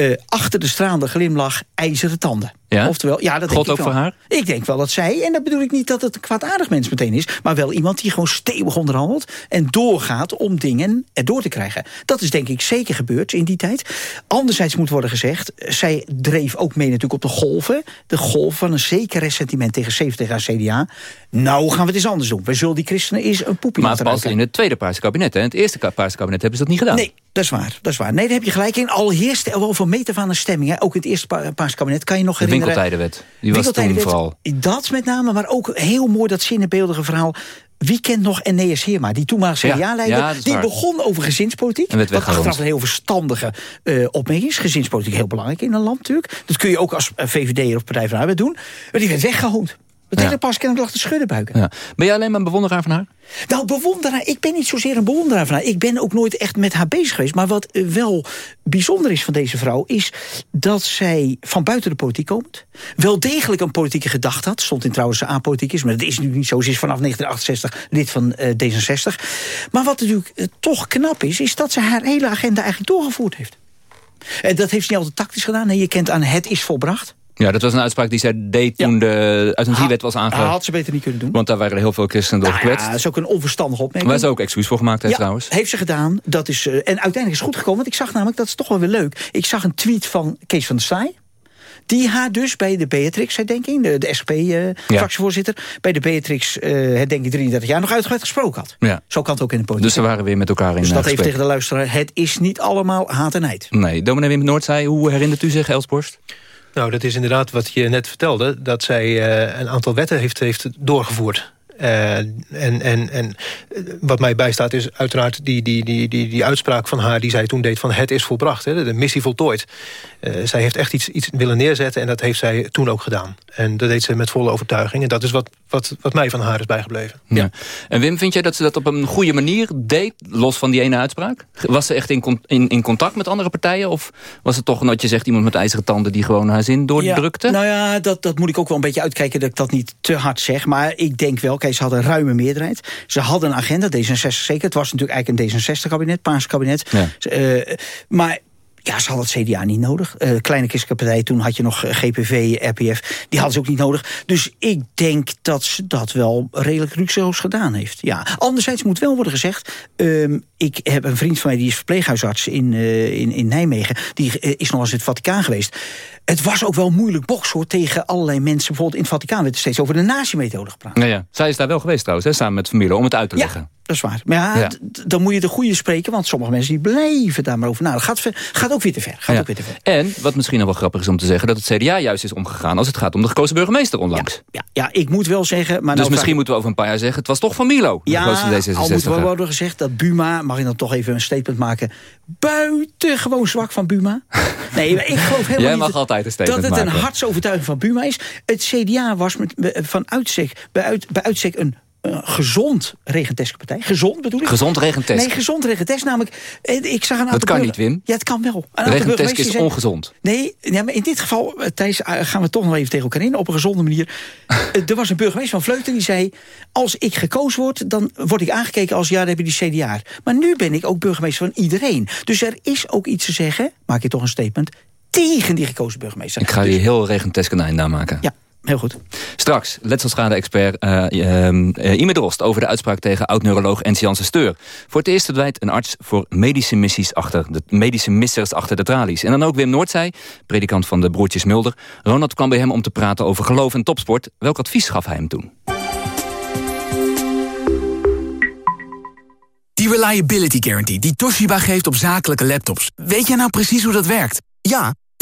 Uh, achter de stralende glimlach ijzeren tanden. Ja? Oftewel, ja, dat God denk ook ik voor haar? Ik denk wel dat zij, en dat bedoel ik niet dat het een kwaadaardig mens meteen is... maar wel iemand die gewoon stevig onderhandelt... en doorgaat om dingen erdoor te krijgen. Dat is denk ik zeker gebeurd in die tijd. Anderzijds moet worden gezegd... zij dreef ook mee natuurlijk op de golven. De golf van een zeker ressentiment tegen 70 jaar CDA. Nou gaan we het eens anders doen. We zullen die christenen eens een poepje maar laten pas in het tweede Paarse kabinet. Hè? In het eerste Paarse kabinet hebben ze dat niet gedaan. Nee, dat is waar. Dat is waar. Nee, daar heb je gelijk in. Al heerst er wel van meter van een stemming. Hè. Ook in het eerste pa Paarse kabinet kan je nog herinneren... winkeltijdenwet. Die was toen vooral. Dat met name, maar ook heel mooi dat zinnebeeldige verhaal... Wie kent nog Eneas Heerma, die toenmalige CDA-leider? Ja, die waar. begon over gezinspolitiek. En werd wat achteraf een heel verstandige uh, opmerking is. Gezinspolitiek heel belangrijk in een land natuurlijk. Dat kun je ook als uh, VVD of Partij van Arbeid doen. Maar die werd weggehoond. Dat hele pas kennelijk lag te schudden buiken. Ja. Ben jij alleen maar een bewonderaar van haar? Nou, bewonderaar, ik ben niet zozeer een bewonderaar van haar. Ik ben ook nooit echt met haar bezig geweest. Maar wat uh, wel bijzonder is van deze vrouw... is dat zij van buiten de politiek komt... wel degelijk een politieke gedachte had. Stond in trouwens een A-politiek is, maar dat is nu niet zo. Ze is vanaf 1968 lid van uh, D66. Maar wat natuurlijk uh, toch knap is... is dat ze haar hele agenda eigenlijk doorgevoerd heeft. En dat heeft ze niet altijd tactisch gedaan. Nee, je kent aan het is volbracht. Ja, dat was een uitspraak die zij deed toen ja. de euthanasiewet was aangegaan. had ze beter niet kunnen doen. Want daar waren heel veel christenen door nou gekwetst. Ja, dat is ook een onverstandige opmerking. Waar ze ook excuus voor gemaakt heeft ja, trouwens. heeft ze gedaan. Dat is, uh, en uiteindelijk is het goed gekomen. Want ik zag namelijk, dat is toch wel weer leuk. Ik zag een tweet van Kees van der Staaij. Die haar dus bij de Beatrix-herdenking, de, de SP-fractievoorzitter... Uh, ja. bij de Beatrix-herdenking uh, 33 jaar nog uitgebreid gesproken had. Ja. Zo kan het ook in de politiek. Dus ze waren weer met elkaar in Dus dat gesprek. heeft tegen de luisteraar... het is niet allemaal haat en heid. Nee, dominee Wim Noord zei, hoe herinnert u zich, Elsborst? Nou, dat is inderdaad wat je net vertelde. Dat zij eh, een aantal wetten heeft, heeft doorgevoerd. Uh, en, en, en wat mij bijstaat is uiteraard die, die, die, die, die uitspraak van haar... die zij toen deed van het is volbracht, hè, de missie voltooid. Uh, zij heeft echt iets, iets willen neerzetten en dat heeft zij toen ook gedaan. En dat deed ze met volle overtuiging. En dat is wat, wat, wat mij van haar is bijgebleven. Ja. En Wim, vind jij dat ze dat op een goede manier deed... los van die ene uitspraak? Was ze echt in, in, in contact met andere partijen? Of was het toch, wat je zegt, iemand met ijzeren tanden... die gewoon haar zin doordrukte? Ja, nou ja, dat, dat moet ik ook wel een beetje uitkijken... dat ik dat niet te hard zeg. Maar ik denk wel, ze hadden een ruime meerderheid. Ze hadden een agenda, D66 zeker. Het was natuurlijk eigenlijk een D66-kabinet, Paarse kabinet. Ja. Uh, maar ja, ze hadden het CDA niet nodig. Uh, Kleine Christelijke Partij, toen had je nog GPV, RPF. Die hadden ze ook niet nodig. Dus ik denk dat ze dat wel redelijk luxueus gedaan heeft. Ja. Anderzijds moet wel worden gezegd... Um, ik heb een vriend van mij, die is verpleeghuisarts in, uh, in, in Nijmegen. Die uh, is nog eens in het Vaticaan geweest. Het was ook wel moeilijk boksen hoor, tegen allerlei mensen. Bijvoorbeeld in het Vaticaan werd er steeds over de nazi-methode gepraat. Nou ja, zij is daar wel geweest trouwens, hè, samen met familie, om het uit te leggen. Ja. Dat is waar. Maar ja, ja. dan moet je de goede spreken, want sommige mensen die blijven daar maar over na. Dat gaat, gaat ook weer te ver. Gaat ja. ook weer te ver. En, wat misschien nog wel grappig is om te zeggen... dat het CDA juist is omgegaan als het gaat om de gekozen burgemeester onlangs. Ja, ja, ik moet wel zeggen... Maar dus nou misschien moeten we over een paar jaar zeggen... het was toch van Milo, ja, de al moeten we worden gezegd dat Buma... mag ik dan toch even een statement maken... buitengewoon zwak van Buma. Nee, ik geloof helemaal Jij mag niet altijd een statement dat het maken. een hartsovertuiging van Buma is. Het CDA was met, van uitstek, bij, uit, bij uitstek een uh, gezond regenteske partij. Gezond bedoel ik? Gezond regentesk? Nee, gezond regentesk. Namelijk, ik zag een Dat kan niet, Wim. Ja, het kan wel. Regentesk is ongezond. Nee, ja, maar in dit geval, Thijs, gaan we toch nog even tegen elkaar in. Op een gezonde manier. er was een burgemeester van Vleuten die zei... als ik gekozen word, dan word ik aangekeken als... ja, dan heb je die CDA. Maar nu ben ik ook burgemeester van iedereen. Dus er is ook iets te zeggen, maak je toch een statement... tegen die gekozen burgemeester. Ik ga dus, hier heel regentesk een einde aan maken. Ja. Heel goed. Straks, letselschade-expert uh, uh, Ime Drost... over de uitspraak tegen oud-neuroloog Ens Janssen Steur. Voor het eerst verdwijnt een arts voor medische missies achter de medische missers achter de tralies. En dan ook Wim Noordzij, predikant van de broertjes Mulder. Ronald kwam bij hem om te praten over geloof en topsport. Welk advies gaf hij hem toen? Die Reliability Guarantee die Toshiba geeft op zakelijke laptops. Weet jij nou precies hoe dat werkt? Ja,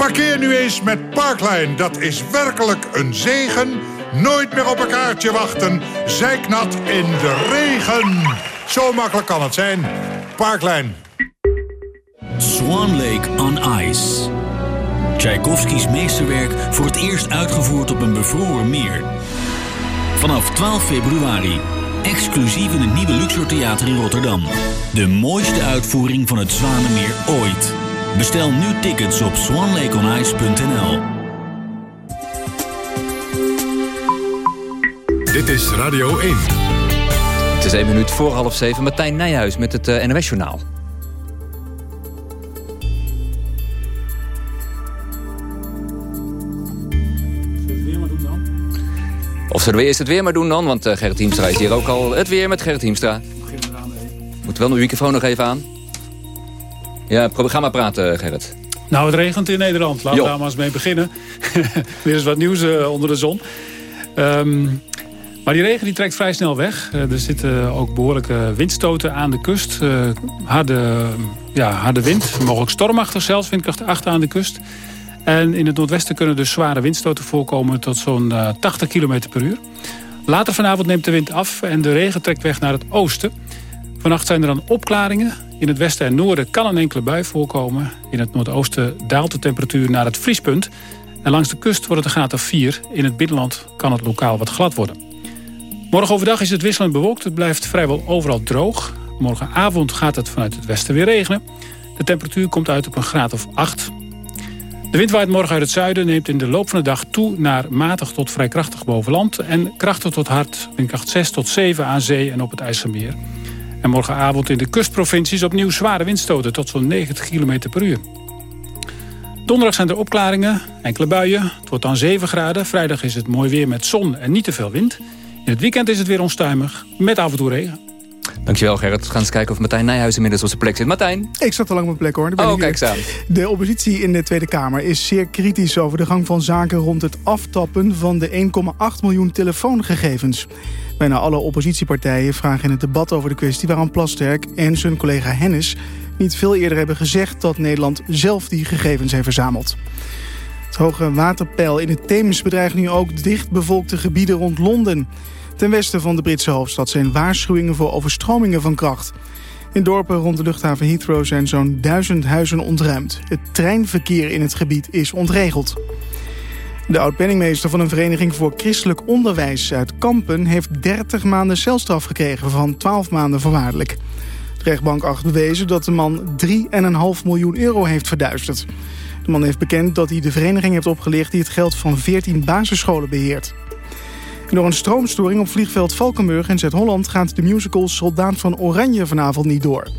Parkeer nu eens met Parkline. Dat is werkelijk een zegen. Nooit meer op een kaartje wachten. Zijknat in de regen. Zo makkelijk kan het zijn. Parkline. Swan Lake on Ice. Tchaikovskis meesterwerk voor het eerst uitgevoerd op een bevroren meer. Vanaf 12 februari. Exclusief in het nieuwe Luxor Theater in Rotterdam. De mooiste uitvoering van het Zwanenmeer ooit. Bestel nu tickets op swanlakeonice.nl. Dit is Radio 1. Het is één minuut voor half zeven. Martijn Nijhuis met het uh, NOS-journaal. Of zullen we eerst het weer maar doen dan? Want uh, Gerrit Hiemstra is hier ook al. Het weer met Gerrit Hiemstra. Moet wel mijn microfoon nog even aan. Ja, ga maar praten, Gerrit. Nou, het regent in Nederland. Laten we daar maar eens mee beginnen. Weer eens wat nieuws uh, onder de zon. Um, maar die regen die trekt vrij snel weg. Uh, er zitten ook behoorlijke windstoten aan de kust. Uh, harde, ja, harde wind, mogelijk stormachtig zelfs, windkracht 8 aan de kust. En in het noordwesten kunnen dus zware windstoten voorkomen tot zo'n 80 km per uur. Later vanavond neemt de wind af en de regen trekt weg naar het oosten. Vannacht zijn er dan opklaringen. In het westen en noorden kan een enkele bui voorkomen. In het noordoosten daalt de temperatuur naar het vriespunt. En langs de kust wordt het een graad of 4. In het binnenland kan het lokaal wat glad worden. Morgen overdag is het wisselend bewolkt. Het blijft vrijwel overal droog. Morgenavond gaat het vanuit het westen weer regenen. De temperatuur komt uit op een graad of 8. De wind waait morgen uit het zuiden, neemt in de loop van de dag toe... naar matig tot vrij krachtig boven land... en krachtig tot hard, windkracht 6 tot 7 aan zee en op het IJsselmeer. En morgenavond in de kustprovincies opnieuw zware windstoten... tot zo'n 90 km per uur. Donderdag zijn er opklaringen, enkele buien. Het wordt dan 7 graden. Vrijdag is het mooi weer met zon en niet te veel wind. In het weekend is het weer onstuimig, met af en toe regen. Dankjewel Gerrit. We gaan eens kijken of Martijn Nijhuis inmiddels op zijn plek zit. Martijn? Ik zat al lang op mijn plek hoor. Ben oh, kijk eens aan. De oppositie in de Tweede Kamer is zeer kritisch over de gang van zaken... rond het aftappen van de 1,8 miljoen telefoongegevens. Bijna alle oppositiepartijen vragen in het debat over de kwestie... waarom Plasterk en zijn collega Hennis niet veel eerder hebben gezegd... dat Nederland zelf die gegevens heeft verzameld. Het hoge waterpeil in het Theems bedreigt nu ook dichtbevolkte gebieden rond Londen... Ten westen van de Britse hoofdstad zijn waarschuwingen voor overstromingen van kracht. In dorpen rond de luchthaven Heathrow zijn zo'n duizend huizen ontruimd. Het treinverkeer in het gebied is ontregeld. De oud-penningmeester van een vereniging voor christelijk onderwijs uit Kampen... heeft 30 maanden celstraf gekregen van 12 maanden voorwaardelijk. De rechtbank acht bewezen dat de man 3,5 miljoen euro heeft verduisterd. De man heeft bekend dat hij de vereniging heeft opgelicht... die het geld van 14 basisscholen beheert. Door een stroomstoring op vliegveld Valkenburg in Zuid-Holland... gaat de musical Soldaat van Oranje vanavond niet door.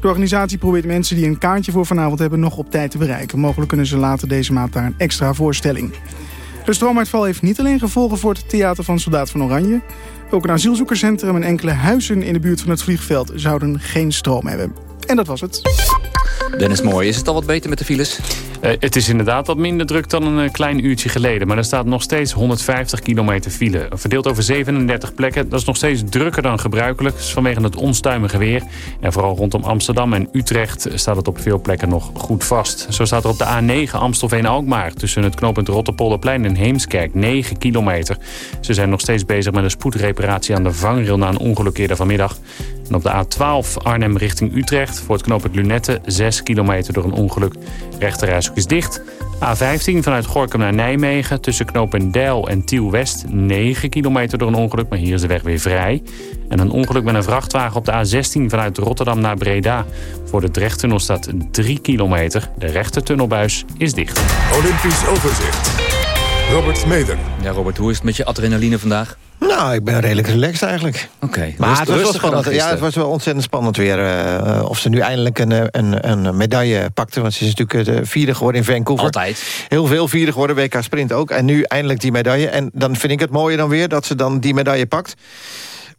De organisatie probeert mensen die een kaartje voor vanavond hebben... nog op tijd te bereiken. Mogelijk kunnen ze later deze maand daar een extra voorstelling. De stroomuitval heeft niet alleen gevolgen voor het theater van Soldaat van Oranje. Ook een asielzoekerscentrum en enkele huizen in de buurt van het vliegveld... zouden geen stroom hebben. En dat was het. Dennis Mooi, is het al wat beter met de files? Uh, het is inderdaad wat minder druk dan een uh, klein uurtje geleden. Maar er staat nog steeds 150 kilometer file. Verdeeld over 37 plekken. Dat is nog steeds drukker dan gebruikelijk. Dus vanwege het onstuimige weer. En vooral rondom Amsterdam en Utrecht staat het op veel plekken nog goed vast. Zo staat er op de A9 Amstelveen-Alkmaar. Tussen het knooppunt Rotterpolderplein en Heemskerk 9 kilometer. Ze zijn nog steeds bezig met een spoedreparatie aan de vangrail... na een ongeluk eerder vanmiddag. En op de A12 Arnhem richting Utrecht voor het knooppunt Lunette 6 kilometer door een ongeluk. Rechterreis is dicht. A15 vanuit Gorkum naar Nijmegen tussen knooppunt Deil en Tiel-West 9 kilometer door een ongeluk, maar hier is de weg weer vrij. En een ongeluk met een vrachtwagen op de A16 vanuit Rotterdam naar Breda. Voor de Drechttunnel staat 3 kilometer. De rechtertunnelbuis is dicht. Olympisch overzicht. Robert Meder. Ja, Robert, hoe is het met je adrenaline vandaag? Nou, ik ben redelijk relaxed eigenlijk. Oké. Maar het was wel spannend. Ja, het was wel ontzettend spannend weer. Uh, of ze nu eindelijk een, een, een medaille pakte. Want ze is natuurlijk de vierde geworden in Vancouver. Altijd. Heel veel vierde geworden, WK Sprint ook. En nu eindelijk die medaille. En dan vind ik het mooie dan weer dat ze dan die medaille pakt.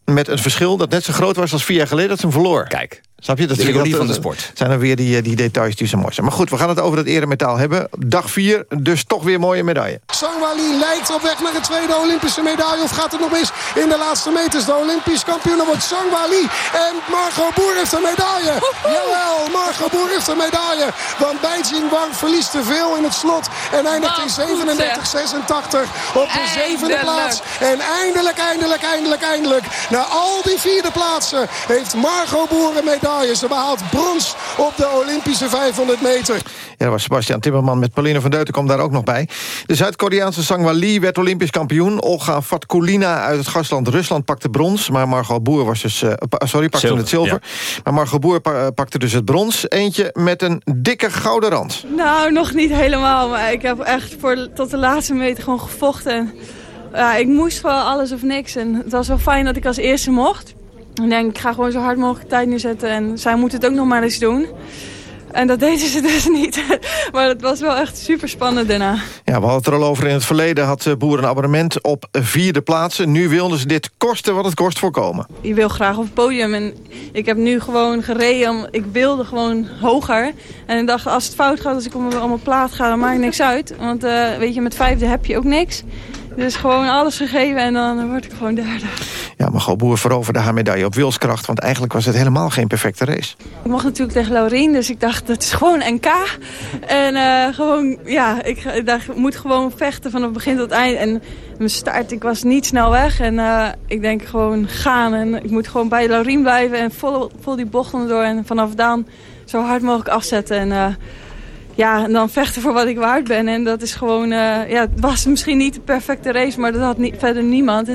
Met een verschil dat net zo groot was als vier jaar geleden dat ze hem verloor. Kijk. Snap je? Dat de ironie van de dat, sport. zijn er weer die, die details die zo mooi zijn. Maar goed, we gaan het over het eremetaal hebben. Dag 4, dus toch weer mooie medaille. Sangwali lijkt op weg naar een tweede Olympische medaille. Of gaat het nog mis in de laatste meters? De Olympisch kampioen wordt Sangwali. En Margot Boer heeft een medaille. Jawel, Margot Boer heeft een medaille. Want Beijing Wang verliest te veel in het slot. En eindigt in 37-86 op de zevende plaats. En eindelijk, eindelijk, eindelijk, eindelijk. Na al die vierde plaatsen heeft Margot Boer een medaille. Ze behaalt brons op de Olympische 500 meter. Ja, dat was Sebastian Timmerman met Pauline van Deuten komt daar ook nog bij. De Zuid-Koreaanse Sangwa Lee werd Olympisch kampioen. Olga Fatkulina uit het gastland Rusland pakte brons. Maar Margot Boer was dus, uh, sorry, pakte zilver, het zilver. Ja. Maar Margot Boer pakte dus het brons. Eentje met een dikke gouden rand. Nou, nog niet helemaal. Maar ik heb echt voor, tot de laatste meter gewoon gevochten. Ja, ik moest wel alles of niks. En het was wel fijn dat ik als eerste mocht. Ik denk, ik ga gewoon zo hard mogelijk tijd neerzetten. En zij moet het ook nog maar eens doen. En dat deden ze dus niet. Maar het was wel echt super spannend daarna. Ja, we hadden het er al over. In het verleden had eh, Boer een abonnement op vierde plaatsen. Nu wilden ze dit kosten wat het kost voorkomen. Je wil graag op het podium. En ik heb nu gewoon gereden. Ik wilde gewoon hoger. En ik dacht, als het fout gaat, als ik om mijn plaat ga, dan maakt niks uit. Want uh, weet je, met vijfde heb je ook niks. Dus gewoon alles gegeven en dan word ik gewoon derde. Ja, maar Boer veroverde haar medaille op wilskracht... want eigenlijk was het helemaal geen perfecte race. Ik mocht natuurlijk tegen Laurien, dus ik dacht, dat is gewoon NK. En uh, gewoon, ja, ik, ik dacht, moet gewoon vechten van het begin tot het eind. En mijn start, ik was niet snel weg. En uh, ik denk gewoon gaan. En ik moet gewoon bij Laurien blijven en vol, vol die bochten door. En vanaf dan zo hard mogelijk afzetten. En... Uh, ja, en dan vechten voor wat ik waard ben. En dat is gewoon, uh, ja, het was misschien niet de perfecte race, maar dat had verder niemand.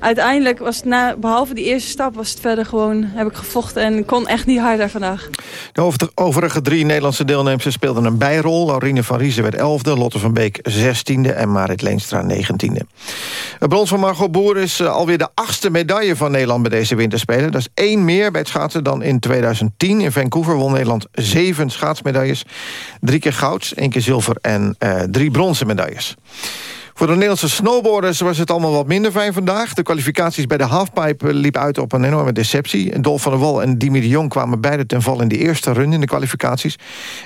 Uiteindelijk was het na, behalve die eerste stap, was het verder gewoon, heb ik gevochten en kon echt niet harder vandaag. De overige drie Nederlandse deelnemers speelden een bijrol. Laurine van Riezen werd 11e, Lotte van Beek 16e en Marit Leenstra 19e. Het brons van Margot Boer is eh, alweer de achtste medaille van Nederland bij deze winterspelen. Dat is één meer bij het schaatsen dan in 2010. In Vancouver won Nederland zeven schaatsmedailles. Drie keer goud, één keer zilver en uh, drie bronzen medailles. Voor de Nederlandse snowboarders was het allemaal wat minder fijn vandaag. De kwalificaties bij de halfpipe liepen uit op een enorme deceptie. Dolf van der Wal en Dimi de Jong kwamen beide ten val in de eerste run in de kwalificaties.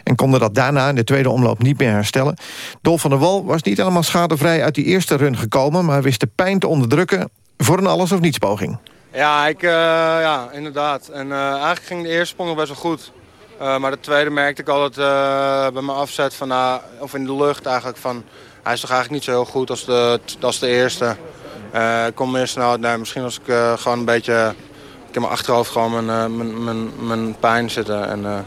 En konden dat daarna in de tweede omloop niet meer herstellen. Dolf van der Wal was niet helemaal schadevrij uit die eerste run gekomen... maar wist de pijn te onderdrukken voor een alles of niets poging. Ja, ik, uh, ja inderdaad. En uh, eigenlijk ging de eerste sprong nog best wel goed. Uh, maar de tweede merkte ik altijd bij mijn afzet, van, of in de lucht eigenlijk, van hij is toch eigenlijk niet zo heel goed als de, als de eerste. Uh, ik kom meer snel, nee, misschien als ik uh, gewoon een beetje... Ik heb mijn achterhoofd gewoon mijn, uh, mijn, mijn, mijn, pijn zitten. En dat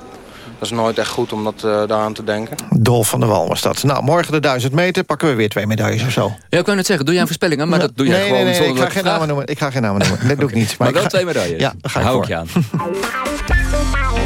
is nooit echt goed om dat, daaraan te denken. Dolf van der Wal was dat. Nou, morgen de 1000 meter pakken we weer twee medailles of zo. Ja, ik wou net zeggen, doe jij een voorspellingen, maar dat doe jij nee, gewoon nee, nee, ik ga geen namen noemen. Ik ga geen namen noemen. Dat doe ik niet. Maar, maar wel ga... twee medailles. Ja, daar ga ik Hou voor. ik je aan.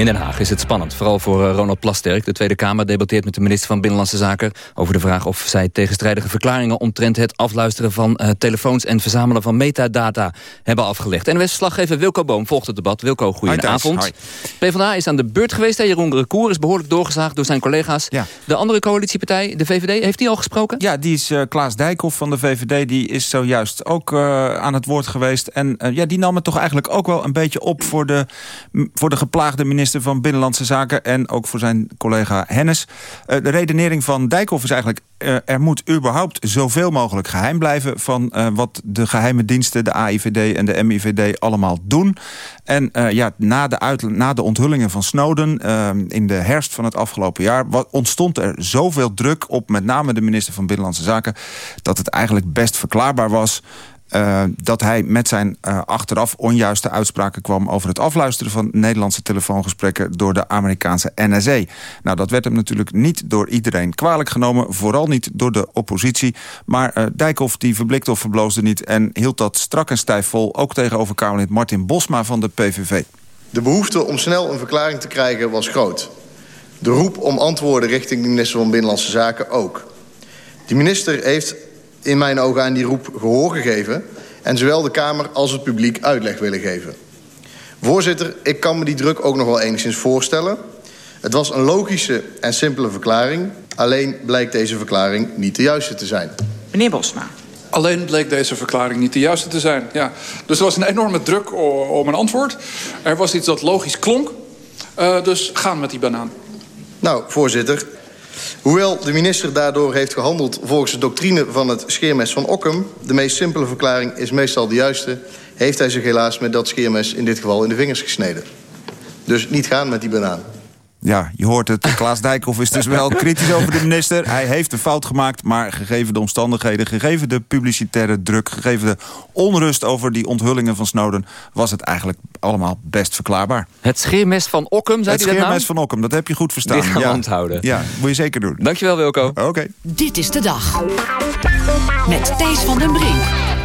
In Den Haag is het spannend, vooral voor eh, Ronald Plasterk. De Tweede Kamer debatteert met de minister van Binnenlandse Zaken... over de vraag of zij tegenstrijdige verklaringen... omtrent het afluisteren van uh, telefoons en verzamelen van metadata hebben afgelegd. NWS-slaggever Wilco Boom volgt het debat. Wilco, goedenavond. PvdA is aan de beurt geweest. Hè? Jeroen Recour is behoorlijk doorgezaagd door zijn collega's. Ja. De andere coalitiepartij, de VVD, heeft die al gesproken? Ja, die is uh, Klaas Dijkhoff van de VVD. Die is zojuist ook uh, aan het woord geweest. En ja, die nam het toch eigenlijk ook wel een beetje op... voor de, voor de geplaagde minister van Binnenlandse Zaken... en ook voor zijn collega Hennis. Uh, de redenering van Dijkhoff is eigenlijk... Uh, er moet überhaupt zoveel mogelijk geheim blijven... van uh, wat de geheime diensten, de AIVD en de MIVD allemaal doen. En ja, na de, na de onthullingen van Snowden... in de herfst van het afgelopen jaar... Ontstond er zoveel druk op met name de minister van Binnenlandse Zaken... dat het eigenlijk best verklaarbaar was... Uh, dat hij met zijn uh, achteraf onjuiste uitspraken kwam... over het afluisteren van Nederlandse telefoongesprekken... door de Amerikaanse NSA. Nou, dat werd hem natuurlijk niet door iedereen kwalijk genomen. Vooral niet door de oppositie. Maar uh, Dijkhoff die verblikte of verbloosde niet... en hield dat strak en stijf vol... ook tegenover Kamerlid Martin Bosma van de PVV. De behoefte om snel een verklaring te krijgen was groot. De roep om antwoorden richting de minister van Binnenlandse Zaken ook. De minister heeft in mijn ogen aan die roep gehoor gegeven... en zowel de Kamer als het publiek uitleg willen geven. Voorzitter, ik kan me die druk ook nog wel enigszins voorstellen. Het was een logische en simpele verklaring. Alleen blijkt deze verklaring niet de juiste te zijn. Meneer Bosma. Alleen bleek deze verklaring niet de juiste te zijn. Ja. Dus er was een enorme druk om een antwoord. Er was iets dat logisch klonk. Uh, dus gaan met die banaan. Nou, voorzitter, Hoewel de minister daardoor heeft gehandeld volgens de doctrine van het scheermes van Ockham... de meest simpele verklaring is meestal de juiste... heeft hij zich helaas met dat scheermes in dit geval in de vingers gesneden. Dus niet gaan met die banaan. Ja, je hoort het. Klaas Dijkhoff is dus wel kritisch over de minister. Hij heeft een fout gemaakt, maar gegeven de omstandigheden... gegeven de publicitaire druk, gegeven de onrust over die onthullingen van Snowden... was het eigenlijk allemaal best verklaarbaar. Het scheermes van Ockham, zei Het hij dat scheermes nou? van Ockham, dat heb je goed verstaan. Dit gaan ja. onthouden. Ja, moet je zeker doen. Dankjewel, Wilco. Oké. Okay. Dit is de dag. Met Thijs van den Brink.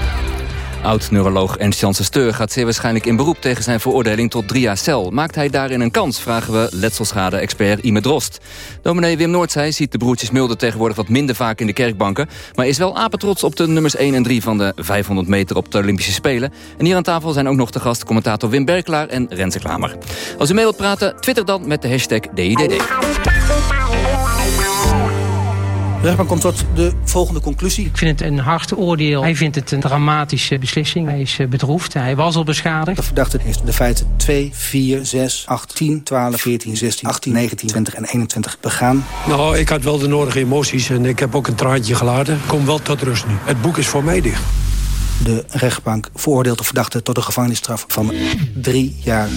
Oud-neuroloog Ernst Janssen Steur gaat zeer waarschijnlijk in beroep... tegen zijn veroordeling tot drie jaar cel. Maakt hij daarin een kans, vragen we letselschade-expert Ime Drost. Dominee Wim Noordzij ziet de broertjes Mulder tegenwoordig wat minder vaak in de kerkbanken... maar is wel apetrots op de nummers 1 en 3 van de 500 meter op de Olympische Spelen. En hier aan tafel zijn ook nog de gast commentator Wim Berklaar en Renze Klamer. Als u mee wilt praten, twitter dan met de hashtag DIDD. De rechtbank komt tot de volgende conclusie. Ik vind het een hard oordeel. Hij vindt het een dramatische beslissing. Hij is bedroefd. Hij was al beschadigd. De verdachte heeft de feiten 2, 4, 6, 8, 10, 12, 14, 16, 18, 19, 20 en 21 begaan. Nou, ik had wel de nodige emoties en ik heb ook een traantje gelaten. Ik kom wel tot rust nu. Het boek is voor mij dicht. De rechtbank veroordeelt de verdachte tot een gevangenisstraf van drie jaar.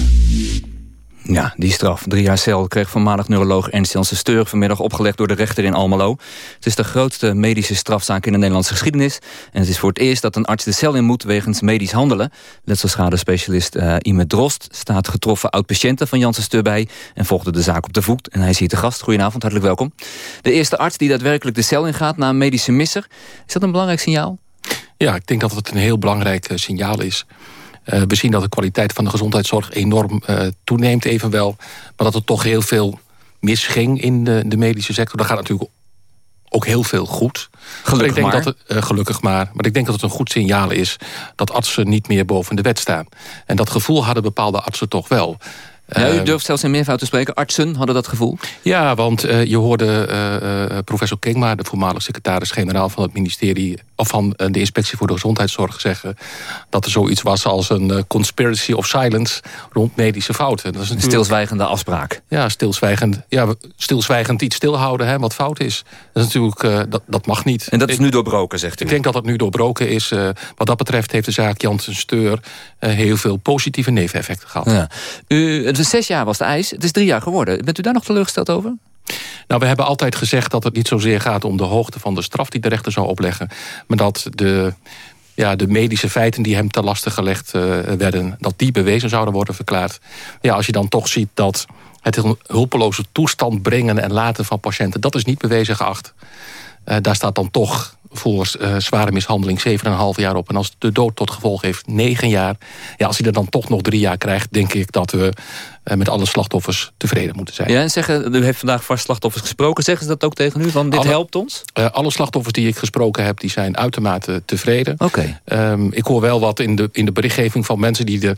Ja, die straf. Drie jaar cel kreeg voormalig neuroloog Ernst Janssen Steur... vanmiddag opgelegd door de rechter in Almelo. Het is de grootste medische strafzaak in de Nederlandse geschiedenis. En het is voor het eerst dat een arts de cel in moet wegens medisch handelen. Letselschade-specialist uh, Ime Drost staat getroffen oud-patiënten van Janssen Steur bij... en volgde de zaak op de voet. En hij is hier te gast. Goedenavond, hartelijk welkom. De eerste arts die daadwerkelijk de cel ingaat na een medische misser. Is dat een belangrijk signaal? Ja, ik denk dat het een heel belangrijk signaal is. We zien dat de kwaliteit van de gezondheidszorg enorm toeneemt evenwel. Maar dat er toch heel veel misging in de, de medische sector. Dat gaat natuurlijk ook heel veel goed. Gelukkig ik denk maar. Dat het, uh, gelukkig maar. Maar ik denk dat het een goed signaal is... dat artsen niet meer boven de wet staan. En dat gevoel hadden bepaalde artsen toch wel. Ja, u Ehm, durft zelfs in meervoud te spreken. Artsen hadden dat gevoel. Ja, want uh, je hoorde uh, professor Kingma... de voormalig secretaris-generaal van het ministerie... of van de Inspectie voor de Gezondheidszorg zeggen... dat er zoiets was als een conspiracy of silence... rond medische fouten. Dat is een stilzwijgende afspraak. Ja, stilzwijgend, ja, stilzwijgend iets stilhouden hè, wat fout is. Dat, is natuurlijk, dat, dat mag niet. En dat is nu doorbroken, zegt u? Ik denk dat het nu doorbroken is. wat dat betreft heeft de zaak Janssen Steur... heel veel positieve neveneffecten gehad. Ja. U, was zes jaar was de eis. Het is drie jaar geworden. Bent u daar nog teleurgesteld over? Nou, we hebben altijd gezegd dat het niet zozeer gaat om de hoogte van de straf die de rechter zou opleggen. Maar dat de, ja, de medische feiten die hem te lasten gelegd uh, werden, dat die bewezen zouden worden verklaard. Ja, als je dan toch ziet dat het hulpeloze toestand brengen en laten van patiënten, dat is niet bewezen geacht. Uh, daar staat dan toch voor uh, zware mishandeling 7,5 jaar op. En als de dood tot gevolg heeft 9 jaar... Ja, als hij er dan toch nog 3 jaar krijgt... denk ik dat we uh, met alle slachtoffers tevreden moeten zijn. Ja, en zeggen, u heeft vandaag vast slachtoffers gesproken. Zeggen ze dat ook tegen u? Van dit alle, helpt ons? Uh, alle slachtoffers die ik gesproken heb... die zijn uitermate tevreden. Oké. Okay. Um, ik hoor wel wat in de, in de berichtgeving van mensen... die, de,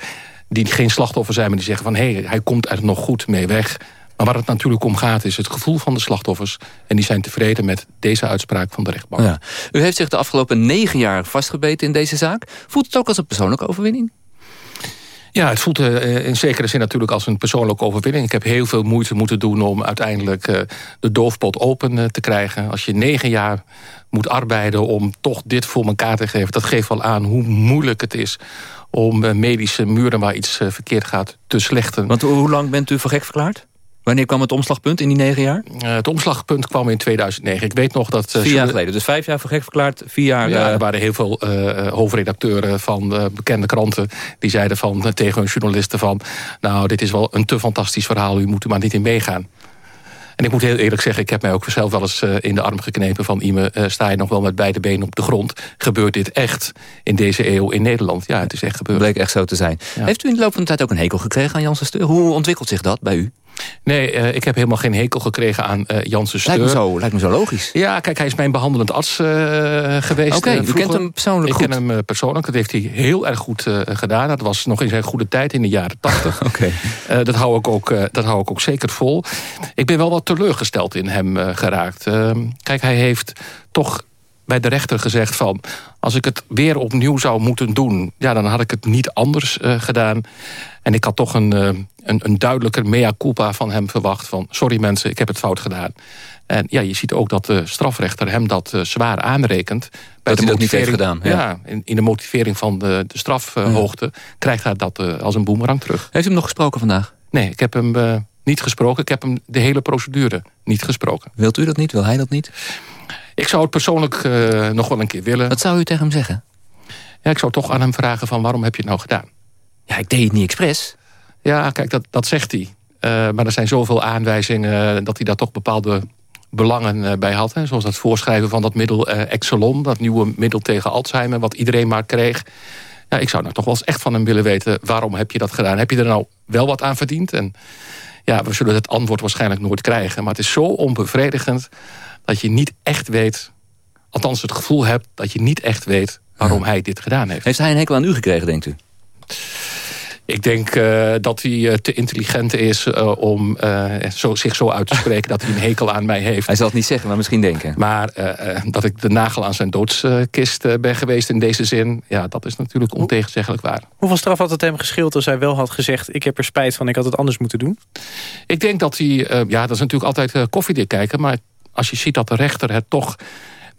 die geen slachtoffer zijn... maar die zeggen van... hé, hey, hij komt er nog goed mee weg... Maar waar het natuurlijk om gaat is het gevoel van de slachtoffers. En die zijn tevreden met deze uitspraak van de rechtbank. Ja. U heeft zich de afgelopen negen jaar vastgebeten in deze zaak. Voelt het ook als een persoonlijke overwinning? Ja, het voelt uh, in zekere zin natuurlijk als een persoonlijke overwinning. Ik heb heel veel moeite moeten doen om uiteindelijk uh, de doofpot open te krijgen. Als je negen jaar moet arbeiden om toch dit voor elkaar te geven... dat geeft wel aan hoe moeilijk het is om medische muren waar iets verkeerd gaat te slechten. Want hoe lang bent u voor gek verklaard? Wanneer kwam het omslagpunt in die negen jaar? Uh, het omslagpunt kwam in 2009. Ik weet nog dat... Uh, vier jaar geleden, dus vijf jaar voor gek verklaard, vier jaar... Ja, er waren heel veel hoofdredacteuren van bekende kranten... die zeiden van, tegen hun journalisten van... nou, dit is wel een te fantastisch verhaal, u moet er maar niet in meegaan. En ik moet heel eerlijk zeggen, ik heb mij ook zelf wel eens in de arm geknepen... van Ime, sta je nog wel met beide benen op de grond? Gebeurt dit echt in deze eeuw in Nederland? Ja, het is echt gebeurd. Bleek echt zo te zijn. Ja. Heeft u in de loop van de tijd ook een hekel gekregen aan Janssen Steur? Hoe ontwikkelt zich dat bij u? Nee, uh, ik heb helemaal geen hekel gekregen aan uh, Janssen Steur. Lijkt me, zo, lijkt me zo logisch. Ja, kijk, hij is mijn behandelend arts uh, geweest. Oké, okay, u kent hem persoonlijk ik goed? Ik ken hem persoonlijk, dat heeft hij heel erg goed gedaan. Dat was nog in zijn goede tijd, in de jaren tachtig. okay. dat, hou ik ook, dat hou ik ook zeker vol. Ik ben wel wat teleurgesteld in hem geraakt. Ehm, kijk, hij heeft toch bij de rechter gezegd van... als ik het weer opnieuw zou moeten doen... ja, dan had ik het niet anders uh, gedaan. En ik had toch een, uh, een, een duidelijker mea culpa van hem verwacht. Van, sorry mensen, ik heb het fout gedaan. En ja, je ziet ook dat de strafrechter hem dat uh, zwaar aanrekent. Bij dat de hij dat niet heeft gedaan. Ja, ja in, in, de motivering van de, de strafhoogte... Ja. krijgt hij dat als een boemerang terug. Heeft u hem nog gesproken vandaag? Nee, ik heb hem niet gesproken. Ik heb hem de hele procedure niet gesproken. Wilt u dat niet? Wil hij dat niet? Ik zou het persoonlijk uh, nog wel een keer willen. Wat zou u tegen hem zeggen? Ja, ik zou toch aan hem vragen van waarom heb je het nou gedaan? Ja, ik deed het niet expres. Ja, kijk, dat, dat zegt hij. Uh, maar er zijn zoveel aanwijzingen dat hij daar toch bepaalde belangen uh, bij had. Hè? Zoals het voorschrijven van dat middel uh, Exelon. Dat nieuwe middel tegen Alzheimer, wat iedereen maar kreeg. Ja, ik zou nou toch wel eens echt van hem willen weten... waarom heb je dat gedaan? Heb je er nou wel wat aan verdiend? En ja, we zullen het antwoord waarschijnlijk nooit krijgen. Maar het is zo onbevredigend dat je niet echt weet... althans het gevoel hebt dat je niet echt weet waarom hij dit gedaan heeft. Heeft hij een hekel aan u gekregen, denkt u? Ik denk uh, dat hij uh, te intelligent is uh, om zo, zich zo uit te spreken... dat hij een hekel aan mij heeft. Hij zal het niet zeggen, maar misschien denken. Maar dat ik de nagel aan zijn doodskist ben geweest in deze zin... ja, dat is natuurlijk ontegenzeggelijk waar. Hoeveel straf had het hem gescheeld als hij wel had gezegd... ik heb er spijt van, ik had het anders moeten doen? Ik denk dat hij... ja, dat is natuurlijk altijd koffiedik kijken... maar als je ziet dat de rechter het toch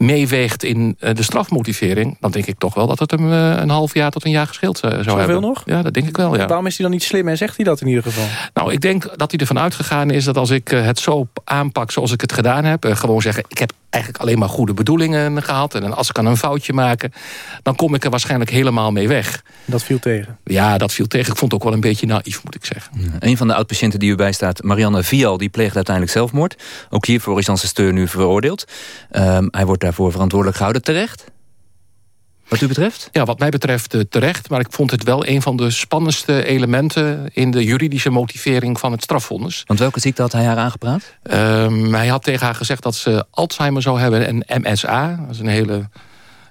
meeweegt in de strafmotivering... dan denk ik toch wel dat het hem een half jaar tot een jaar gescheeld zou Zoveel hebben. nog? Ja, dat denk ik wel, ja. Waarom is hij dan niet slim en zegt hij dat in ieder geval? Nou, ik denk dat hij ervan uitgegaan is dat als ik het zo aanpak zoals ik het gedaan heb... gewoon zeggen, ik heb eigenlijk alleen maar goede bedoelingen gehad... en als ik kan een foutje maken, dan kom ik er waarschijnlijk helemaal mee weg. Dat viel tegen? Ja, dat viel tegen. Ik vond het ook wel een beetje naïef, moet ik zeggen. Ja, een van de oud-patiënten die u bijstaat, Marianne Vial... die pleegde uiteindelijk zelfmoord. Ook hiervoor is Janssen Steur nu veroordeeld. Um, hij wordt daarvoor verantwoordelijk gehouden terecht? Wat u betreft? Ja, wat mij betreft uh, terecht. Maar ik vond het wel een van de spannendste elementen... in de juridische motivering van het strafvonnis. Want welke ziekte had hij haar aangepraat? Um, hij had tegen haar gezegd dat ze Alzheimer zou hebben en MSA. Dat is een hele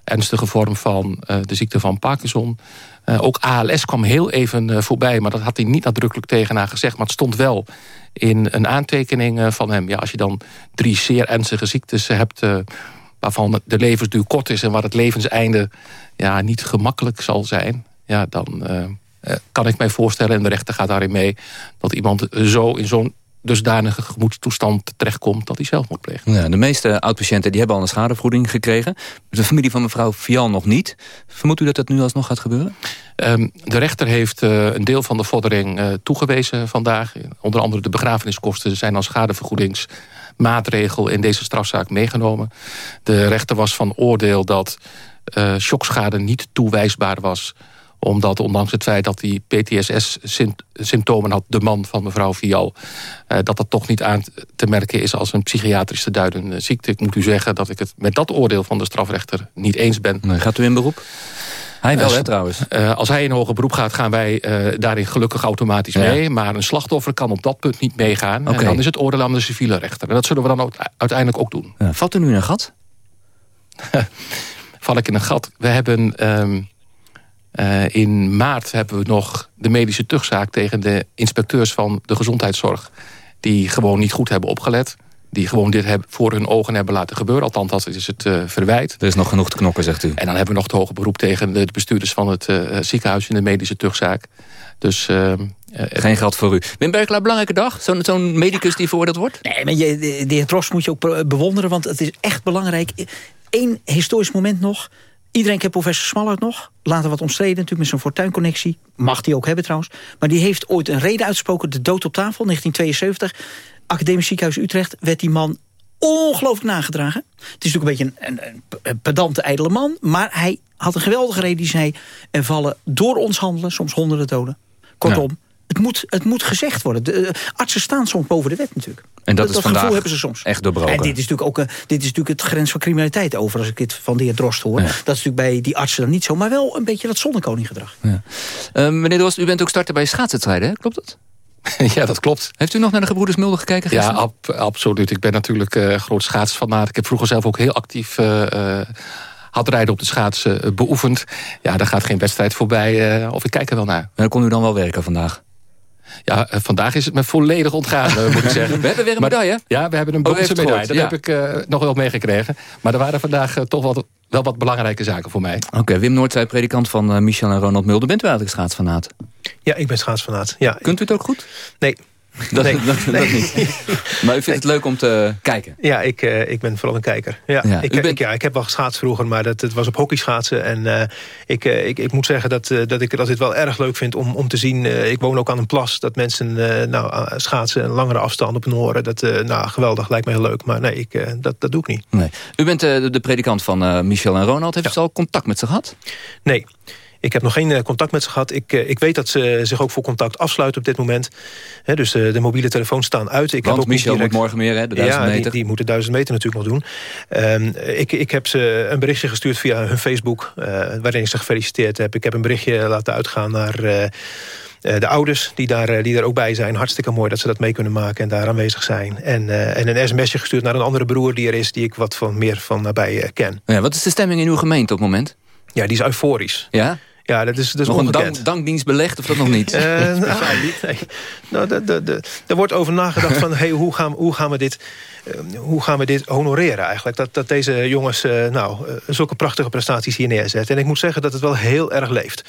ernstige vorm van uh, de ziekte van Parkinson. Uh, ook ALS kwam heel even uh, voorbij, maar dat had hij niet nadrukkelijk tegen haar gezegd. Maar het stond wel in een aantekening van hem. Ja, als je dan drie zeer ernstige ziektes hebt waarvan de levensduur kort is... en waar het levenseinde ja, niet gemakkelijk zal zijn... Ja, dan uh, kan ik mij voorstellen, en de rechter gaat daarin mee... dat iemand zo in zo'n dusdanige gemoedstoestand terechtkomt... dat hij zelf moet plegen. Ja, de meeste oud-patiënten die hebben al een schadevergoeding gekregen. De familie van mevrouw Vial nog niet. Vermoedt u dat dat nu alsnog gaat gebeuren? Um, de rechter heeft uh, een deel van de vordering uh, toegewezen vandaag. Onder andere de begrafeniskosten zijn als schadevergoedings maatregel in deze strafzaak meegenomen. De rechter was van oordeel dat uh, shockschade niet toewijsbaar was omdat ondanks het feit dat hij PTSS-symptomen had... de man van mevrouw Vial... Uh, dat dat toch niet aan te merken is als een psychiatrisch te duiden ziekte. Ik moet u zeggen dat ik het met dat oordeel van de strafrechter niet eens ben. Gaat u in beroep? Hij wel, hè, trouwens. Uh, als hij in hoger beroep gaat, gaan wij uh, daarin gelukkig automatisch ja. mee. Maar een slachtoffer kan op dat punt niet meegaan. Okay. En dan is het oordeel aan de civiele rechter. En dat zullen we dan ook uiteindelijk ook doen. Ja, valt u nu in een gat? Val ik in een gat? We hebben... Um, uh, in maart hebben we nog de medische terugzaak... tegen de inspecteurs van de gezondheidszorg... die gewoon niet goed hebben opgelet die gewoon dit hebben, voor hun ogen hebben laten gebeuren. Althans, dat is het uh, verwijt. Er is nog genoeg te knokken, zegt u. En dan hebben we nog het hoge beroep tegen de bestuurders van het uh, ziekenhuis... in de medische terugzaak. Dus... Uh, Geen geld voor u. Wim Berkelaar, belangrijke dag? Zo'n zo medicus die veroordeeld wordt? Nee, maar je, de, de heer Tros moet je ook bewonderen... want het is echt belangrijk. Eén historisch moment nog... Iedereen kent professor Smallert nog. Later wat omstreden natuurlijk met zijn fortuinconnectie. Mag die ook hebben trouwens. Maar die heeft ooit een reden uitgesproken. De dood op tafel, 1972. Academisch Ziekenhuis Utrecht werd die man ongelooflijk nagedragen. Het is natuurlijk een beetje een, een, een pedante, ijdele man. Maar hij had een geweldige reden. Die zei, er vallen door ons handelen soms honderden doden. Kortom, ja. het, moet, het moet gezegd worden. De uh, artsen staan soms boven de wet natuurlijk. En dat, dat, is dat gevoel hebben ze soms. echt doorbroken. En dit is natuurlijk ook uh, dit is natuurlijk het grens van criminaliteit over. Als ik dit van de heer Drost hoor. Ja. Dat is natuurlijk bij die artsen dan niet zo. Maar wel een beetje dat zonnekoninggedrag. Ja. Uh, meneer Drost, u bent ook starter bij schaatswedstrijden, klopt dat? ja, dat klopt. Heeft u nog naar de Gebroeders Mulder gekeken gisteren? Ja, ab absoluut. Ik ben natuurlijk uh, groot schaatsfanaat. Ik heb vroeger zelf ook heel actief... Uh, had rijden op de schaatsen beoefend. Ja, daar gaat geen wedstrijd voorbij. of ik kijk er wel naar. En kon u dan wel werken vandaag? Ja, uh, vandaag is het me volledig ontgaan, uh, moet ik zeggen. We hebben weer een medaille, maar, Ja, we hebben een bronzen oh, medaille. Dat ja. heb ik uh, nog wel meegekregen. Maar er waren vandaag toch wel, wel wat belangrijke zaken voor mij. Oké, okay, Wim Noordzij, predikant van En. Dat, nee. dat, dat nee. niet. Maar u vindt het leuk om te kijken? Ja, ik, uh, ik ben vooral een kijker. Ja, ja. Ik, bent... ik, ja, ik heb wel geschaatst vroeger, maar dat, het was op hockeyschaatsen. En uh, ik, uh, ik, ik moet zeggen dat, dat ik het altijd wel erg leuk vind om, om te zien... ik woon ook aan een plas, dat mensen nou, schaatsen... een langere afstand op hun oren. Dat, nou, geweldig, lijkt me heel leuk. Maar nee, ik, dat, dat doe ik niet. Nee. U bent de, de predikant van Michel en Ronald. Heeft ja. u al contact met ze gehad? Nee. Ik heb nog geen uh, contact met ze gehad. Ik, uh, ik weet dat ze zich ook voor contact afsluiten op dit moment. He, dus uh, de mobiele telefoons staan uit. Ik Want heb ook Michel direct... moet morgen meer, hè, de duizend ja, meter. Die, die moeten duizend meter natuurlijk nog doen. Um, ik, ik heb ze een berichtje gestuurd via hun Facebook... waarin ik ze gefeliciteerd heb. Ik heb een berichtje laten uitgaan naar... Uh, de ouders die daar, die daar ook bij zijn. Hartstikke mooi dat ze dat mee kunnen maken en daar aanwezig zijn. En, uh, en een sms'je gestuurd naar een andere broer die er is... die ik wat van, meer van nabij uh, ken. Ja, wat is de stemming in uw gemeente op het moment? Ja, die is euforisch. Ja? Ja, dat is, dat is nog ongekend. een dank, dankdienst belegd of dat nog niet? Uh, nou, nee. nou, er wordt over nagedacht van hey, hoe, gaan, hoe, gaan we dit, hoe gaan we dit honoreren eigenlijk. Dat, dat deze jongens uh, nou, zulke prachtige prestaties hier neerzetten. En ik moet zeggen dat het wel heel erg leeft.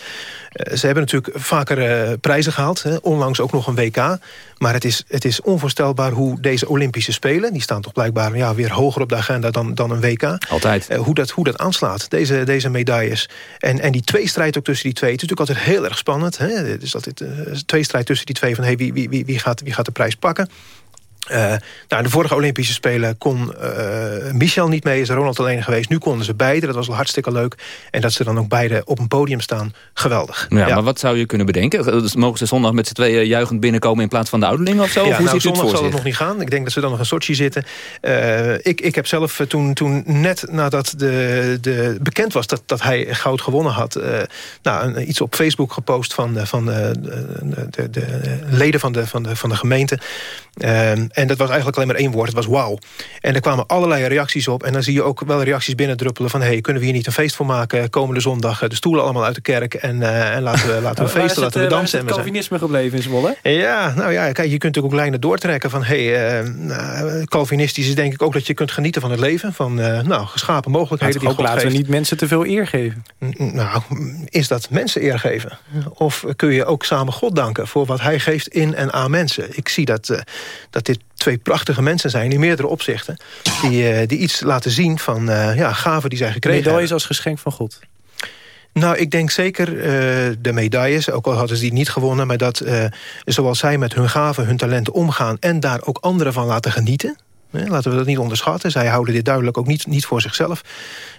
ze hebben natuurlijk vaker prijzen gehaald. Hè, onlangs ook nog een WK. Maar het is, het is onvoorstelbaar hoe deze Olympische Spelen... die staan toch blijkbaar ja, weer hoger op de agenda dan, dan een WK. Altijd. hoe, dat, hoe dat aanslaat, deze, deze medailles. En, en die tweestrijd ook tussen die twee. Het is natuurlijk altijd heel erg spannend. Hè? Het is altijd uh, tweestrijd tussen die twee van hey, wie, wie, wie, wie, gaat, wie gaat de prijs pakken. Uh, nou, de vorige Olympische Spelen kon uh, Michel niet mee, is Ronald alleen geweest. Nu konden ze beide, dat was wel hartstikke leuk. En dat ze dan ook beide op een podium staan, geweldig. Ja, Maar wat zou je kunnen bedenken? Dus mogen ze zondag met z'n tweeën juichend binnenkomen... in plaats van de ouderlingen of zo? Ja, of hoe nou, zondag zal het nog niet gaan. Ik denk dat ze dan nog in Sochi zitten. Uh, ik, ik heb zelf toen, toen net nadat de, de bekend was dat, dat hij goud gewonnen had... nou, een, iets op Facebook gepost van, van de, de, de, leden van de, van de, van de gemeente... en dat was eigenlijk alleen maar één woord, het was wauw. En er kwamen allerlei reacties op. En dan zie je ook wel reacties binnendruppelen van... hey, kunnen we hier niet een feest voor maken? Komende zondag de stoelen allemaal uit de kerk... en, uh, en laten we, laten we feesten, laten we dansen. Waar is het Calvinisme gebleven in Zwolle? Ja, nou ja, kijk, je kunt natuurlijk ook lijnen doortrekken van... hey, uh, nou, Calvinistisch is denk ik ook dat je kunt genieten van het leven. Van uh, nou, geschapen mogelijkheden die ook God laten geeft. we niet mensen te veel eer geven. Nou, is dat mensen eer geven? Of kun je ook samen God danken voor wat hij geeft in en aan mensen? Ik zie dat, dat dit twee prachtige mensen zijn in meerdere opzichten. Die, uh, die iets laten zien van uh, ja, gaven die zij gekregen Medailles hebben. als geschenk van God. Nou, ik denk zeker uh, de medailles, ook al hadden ze die niet gewonnen... maar dat zoals zij met hun gaven, hun talenten omgaan... en daar ook anderen van laten genieten... Laten we dat niet onderschatten. Zij houden dit duidelijk ook niet, niet voor zichzelf.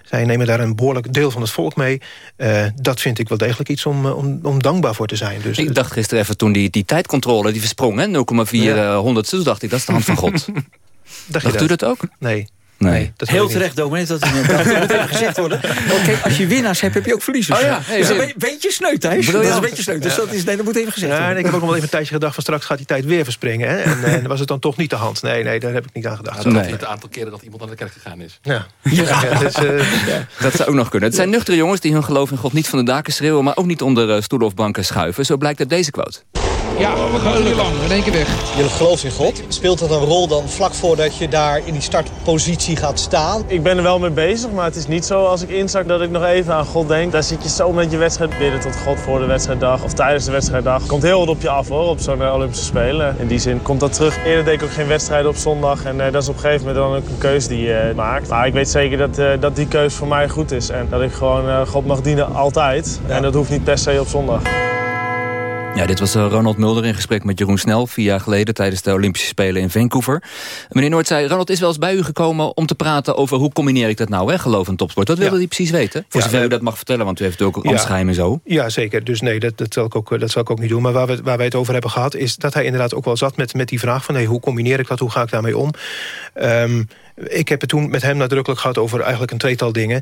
Zij nemen daar een behoorlijk deel van het volk mee. Uh, dat vind ik wel degelijk iets om, om, om dankbaar voor te zijn. Dus, ik dacht gisteren even toen die, die tijdcontrole die versprong, 0,4 ja. honderdste... toen dacht ik, dat is de hand van God. dacht dacht dat? u dat ook? Nee. Nee. dat Heel terecht, Dominee, dat, dat moet even gezegd worden. Oké, als je winnaars hebt, heb je ook verliezers. Oh ja, hey, dus een beetje sneu, Thijs. Dat is een beetje sneu. Dus Ja. dat, is, nee, dat moet even gezegd Ja, worden. en ik heb ook nog wel even een tijdje gedacht van straks gaat die tijd weer verspringen. Hè? En, en was het dan toch niet de hand? Nee, nee, daar heb ik niet aan gedacht. Dat het aantal keren dat iemand naar de kerk gegaan is. Ja. Ja. dus, uh, ja. Dat zou ook nog kunnen. Het zijn nuchtere jongens die hun geloof in God niet van de daken schreeuwen... maar ook niet onder uh, stoelen of banken schuiven. Zo blijkt uit deze quote. Ja, we gaan hier lang. In één keer weg. Je gelooft in God. Speelt dat een rol dan vlak voordat je daar in die startpositie gaat staan? Ik ben er wel mee bezig, maar het is niet zo als ik inzak dat ik nog even aan God denk. Daar zit je zo met je wedstrijd bidden tot God voor de wedstrijddag of tijdens de wedstrijddag. Komt heel wat op je af hoor, op zo'n uh, Olympische Spelen. In die zin komt dat terug. Eerder deed ik ook geen wedstrijden op zondag en uh, dat is op een gegeven moment dan ook een keuze die je uh, maakt. Maar ik weet zeker dat, uh, dat die keuze voor mij goed is en dat ik gewoon uh, God mag dienen altijd. Ja. En dat hoeft niet per se op zondag. Ja, dit was uh, Ronald Mulder in gesprek met Jeroen Snel... vier jaar geleden tijdens de Olympische Spelen in Vancouver. Meneer Noord zei, Ronald is wel eens bij u gekomen... om te praten over hoe combineer ik dat nou, hè, geloof en topsport. Dat wilde Ja. hij precies weten. Voor Ja, zover u eh, dat mag vertellen, want u heeft ook Ja. ambtsgeheim en zo. Ja, zeker. Dus nee, dat, dat, zal ik ook, dat zal ik ook niet doen. Maar waar we, waar wij het over hebben gehad... is dat hij inderdaad ook wel zat met, met die vraag van... Hey, hoe combineer ik dat, hoe ga ik daarmee om? Ehm, ik heb het toen met hem nadrukkelijk gehad over eigenlijk een tweetal dingen.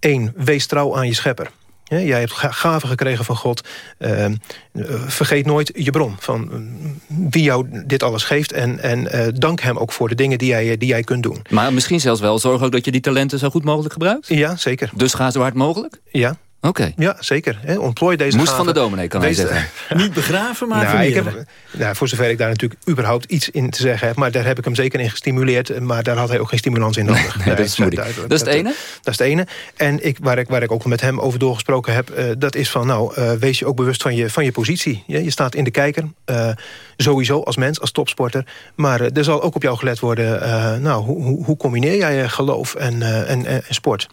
Eén, wees trouw aan je schepper. Ja, jij hebt ga- gaven gekregen van God. Ehm, eh, vergeet nooit je bron. Van mm, wie jou dit alles geeft. En, en eh, dank hem ook voor de dingen die jij, die jij kunt doen. Maar misschien zelfs wel zorg ook dat je die talenten zo goed mogelijk gebruikt? Ja, zeker. Dus ga zo hard mogelijk? Ja. Oké. Ja, zeker. Hè. Ontplooi deze Moest gaven. van de dominee, kan hij Wees- zeggen. Niet begraven, maar Nou, ik heb, nou, voor zover ik daar natuurlijk überhaupt iets in te zeggen heb... maar daar heb ik hem zeker in gestimuleerd... maar daar had hij ook geen stimulans in nodig. Nee, dat is duidelijk. Dat is het ene? Dat is het ene. En ik, waar, ik, waar ik ook met hem over doorgesproken heb... eh, dat is van, nou, eh, wees je ook bewust van je, van je positie. Je, je staat in de kijker, eh, sowieso als mens, als topsporter. Maar er zal ook op jou gelet worden... nou, hoe, hoe, hoe combineer jij geloof en, en, en sport?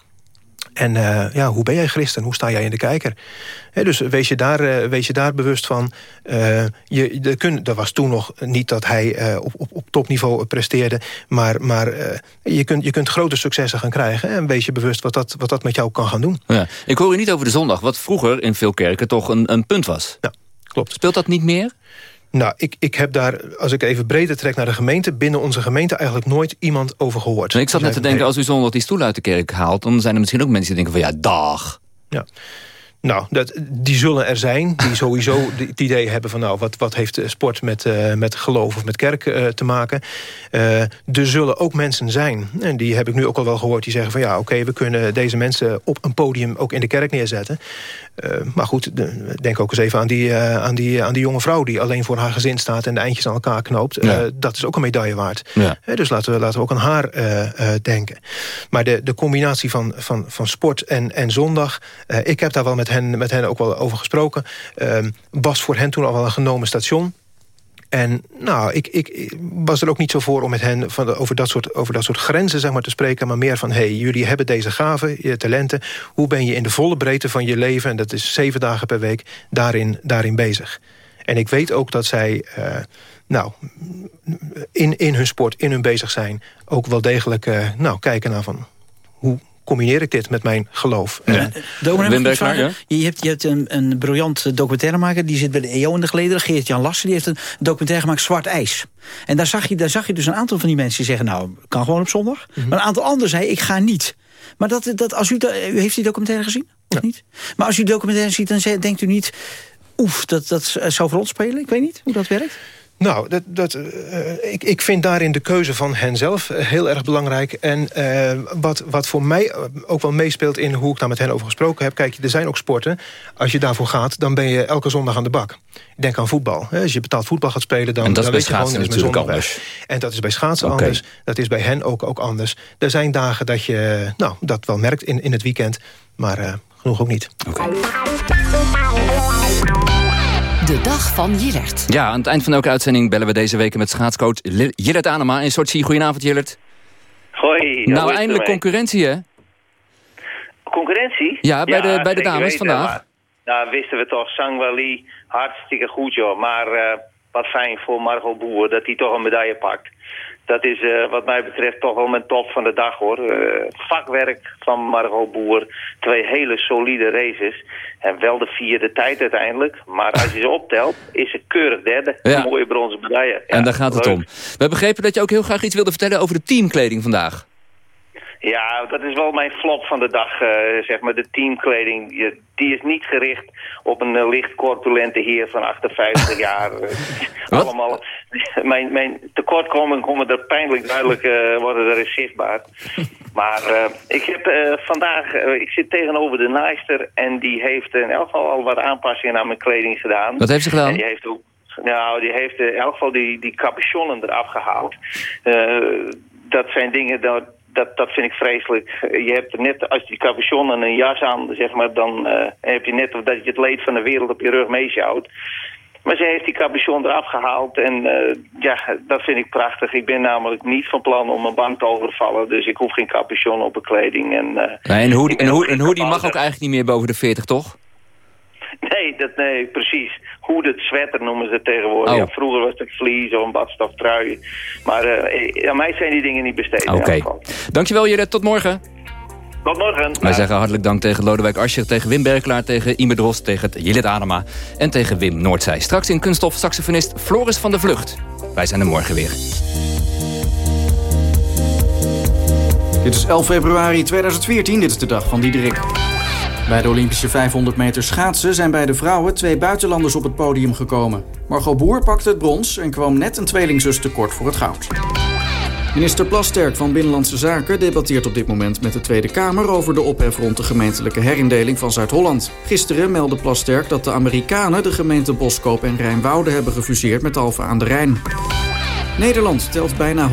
En uh, ja, hoe ben jij christen? Hoe sta jij in de kijker? He, dus wees je, daar, uh, wees je daar bewust van. Uh, je, de kun, dat was toen nog niet dat hij op, op, op topniveau presteerde. Maar, maar je, kunt, je kunt grote successen gaan krijgen. En wees je bewust wat dat, wat dat met jou kan gaan doen. Ja. Ik hoor u niet over de zondag, wat vroeger in veel kerken toch een, een punt was. Ja, klopt. Speelt dat niet meer? Nou, ik, ik heb daar, als ik even breder trek naar de gemeente... binnen onze gemeente eigenlijk nooit iemand over gehoord. Ik zat net te denken, als u zondag die stoel uit de kerk haalt... dan zijn er misschien ook mensen die denken van ja, dag. Ja. Nou, dat, die zullen er zijn. Die sowieso het idee hebben van... nou, wat, wat heeft sport met, uh, met geloof of met kerk uh, te maken? Uh, er zullen ook mensen zijn. En die heb ik nu ook al wel gehoord. Die zeggen van ja, oké, okay, we kunnen deze mensen op een podium... ook in de kerk neerzetten. maar goed, de, denk ook eens even aan die, aan, die, aan die jonge vrouw... die alleen voor haar gezin staat en de eindjes aan elkaar knoopt. Ja. dat is ook een medaille waard. Ja. dus laten we, laten we ook aan haar denken. Maar de, de combinatie van, van, van sport en, en zondag... ik heb daar wel met hen, met hen ook wel over gesproken. Uh, was voor hen toen al wel een genomen station. En nou, ik, ik, was er ook niet zo voor om met hen van over, dat soort, over dat soort grenzen zeg maar, te spreken... maar meer van, hey, jullie hebben deze gaven, je talenten... hoe ben je in de volle breedte van je leven... en dat is zeven dagen per week, daarin, daarin bezig? En ik weet ook dat zij nou, in, in hun sport, in hun bezig zijn... ook wel degelijk nou, kijken naar van hoe combineer ik dit met mijn geloof. Ja. Uh, je hebt, je hebt een, een briljant documentairemaker... die zit bij de EO in de geleden. Geert-Jan Lassen, die heeft een documentaire gemaakt Zwart IJs. En daar zag, je, daar zag je dus een aantal van die mensen die zeggen... nou, kan gewoon op zondag. Mhm. Maar een aantal anderen zei, ik ga niet. Maar dat, dat, als u, u heeft die documentaire gezien? Niet? Maar als u de documentaire ziet, dan denkt u niet... oef, dat, dat zou voor ons spelen? Ik weet niet hoe dat werkt. Nou, dat, dat, uh, ik, ik vind daarin de keuze van hen zelf eh, heel erg belangrijk. En uh, wat, wat voor mij ook wel meespeelt in hoe ik daar met hen over gesproken heb... kijk, er zijn ook sporten, als je daarvoor gaat... dan ben je elke zondag aan de bak. Denk aan voetbal. Als je betaald voetbal gaat spelen, dan, en dat dan weet je gewoon... dat is natuurlijk anders. En dat is bij schaatsen anders. Dat is bij hen ook, ook anders. Er zijn dagen dat je nou, dat wel merkt in, in het weekend. Maar uh, genoeg ook niet. Oké. De dag van Jillert. Ja, aan het eind van elke uitzending bellen we deze week met schaatscoach Jillert Anema in Sochi. Goedenavond, Jillert. Hoi. Nou, eindelijk concurrentie, hè? Concurrentie? Ja, bij de, bij de dames vandaag. nou, wisten we toch, Sangwali, hartstikke goed, joh. Maar uh, wat fijn voor Margot Boer dat hij toch een medaille pakt dat is uh, wat mij betreft toch wel mijn top van de dag hoor. Uh, vakwerk van Margot Boer. Twee hele solide races. En wel de vierde tijd uiteindelijk. Maar als je ze optelt, is ze keurig derde. Ja. Een mooie bronzen medaille. Ja, en daar gaat het om. We begrepen dat je ook heel graag iets wilde vertellen over de teamkleding vandaag. Ja, dat is wel mijn flop van de dag, uh, zeg maar. De teamkleding, die is niet gericht op een uh, licht corpulente heer van 58 jaar. Uh, allemaal, mijn, mijn tekortkomingen komen er pijnlijk duidelijk worden er eens zichtbaar. Maar ik heb vandaag, ik zit tegenover de naaister en die heeft in elk geval al wat aanpassingen aan mijn kleding gedaan. Wat heeft ze gedaan? En die heeft ook nou, die heeft in elk geval die, die capuchonnen eraf gehaald. dat zijn dingen, dat, dat, dat vind ik vreselijk. Je hebt net, als je die capuchon en een jas aan, zeg maar, dan uh, heb je net of dat je het leed van de wereld op je rug meesjouwt. Maar ze heeft die capuchon eraf gehaald en uh, ja, dat vind ik prachtig. Ik ben namelijk niet van plan om een bank te overvallen, dus ik hoef geen capuchon op mijn kleding. En, uh, nee, en hoe, en, hoe, en hoe die mag ook eigenlijk niet meer boven de 40, toch? Nee, dat, nee, precies. Hooded sweater noemen ze het tegenwoordig. Oh. Ja, vroeger was het vlies of een badstoftrui. Maar uh, aan mij zijn die dingen niet besteed. Oké. Okay. Dankjewel Jurre, tot morgen. Tot morgen. Wij zeggen hartelijk dank tegen Lodewijk Ascher, tegen Wim Berklaar, tegen Ime Drost, tegen Jillet Adema en tegen Wim Noordzij. Straks in kunststof saxofonist Floris van der Vlucht. Wij zijn er morgen weer. Dit is 11 februari 2014, dit is de dag van Diederik. Bij de Olympische 500 meter schaatsen zijn bij de vrouwen twee buitenlanders op het podium gekomen. Margot Boer pakte het brons en kwam net een tweelingzus tekort voor het goud. Minister Plasterk van Binnenlandse Zaken debatteert op dit moment met de Tweede Kamer over de ophef rond de gemeentelijke herindeling van Zuid-Holland. Gisteren meldde Plasterk dat de Amerikanen de gemeente Boskoop en Rijnwoude hebben gefuseerd met Alphen aan de Rijn. Nederland telt bijna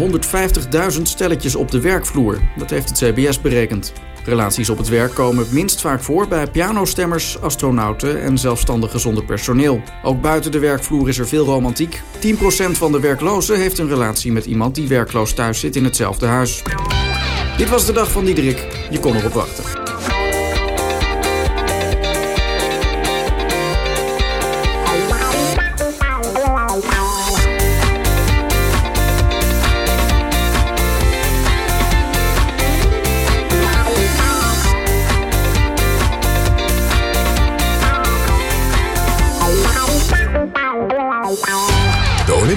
150.000 stelletjes op de werkvloer. Dat heeft het CBS berekend. Relaties op het werk komen minst vaak voor bij pianostemmers, astronauten en zelfstandigen zonder personeel. Ook buiten de werkvloer is er veel romantiek. 10% van de werklozen heeft een relatie met iemand die werkloos thuis zit in hetzelfde huis. Dit was de dag van Diederik. Je kon erop wachten.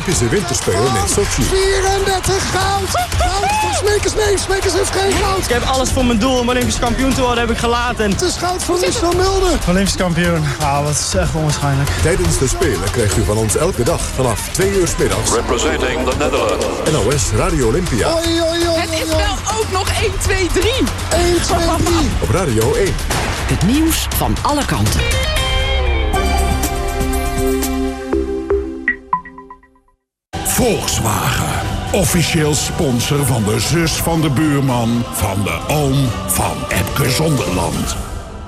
Olympische Winterspelen in Sochi. 34 goud! Goud voor Smekers. Nee, Smekers heeft geen goud. Ik heb alles voor mijn doel om Olympisch kampioen te worden, heb ik gelaten. Het is goud voor Michel Mulder. Olympisch kampioen. Ah, dat is echt onwaarschijnlijk. Tijdens de Spelen krijgt u van ons elke dag vanaf 2 uur s middags... Representing the Netherlands. NOS Radio Olympia. Oei, oei, oei, Het is wel ook nog 1, 2, 3. 1, 2, 3. Op Radio 1. Het nieuws van alle kanten. Volkswagen. Officieel sponsor van de zus van de buurman... van de oom van Epke Zonderland.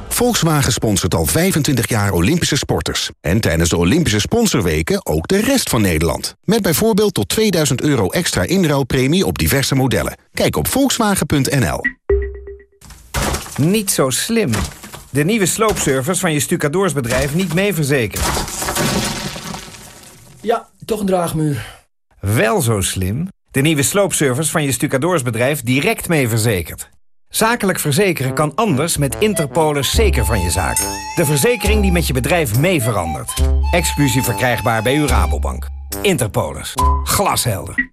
Volkswagen sponsort al 25 jaar Olympische sporters. En tijdens de Olympische sponsorweken ook de rest van Nederland. Met bijvoorbeeld tot 2000 euro extra inruilpremie op diverse modellen. Kijk op volkswagen.nl. Niet zo slim. De nieuwe sloopservice van je stucadoorsbedrijf niet mee verzekerd. Ja, toch een draagmuur. Wel zo slim. De nieuwe sloopservice van je stucadoorsbedrijf direct mee verzekerd. Zakelijk verzekeren kan anders met Interpolis zeker van je zaak. De verzekering die met je bedrijf mee verandert. Exclusief verkrijgbaar bij uw Rabobank. Interpolis. Glashelder.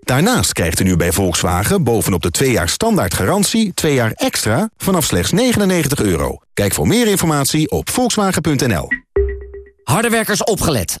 Daarnaast krijgt u nu bij Volkswagen bovenop de 2 jaar standaard garantie... 2 jaar extra vanaf slechts 99 euro. Kijk voor meer informatie op volkswagen.nl. Hardewerkers opgelet.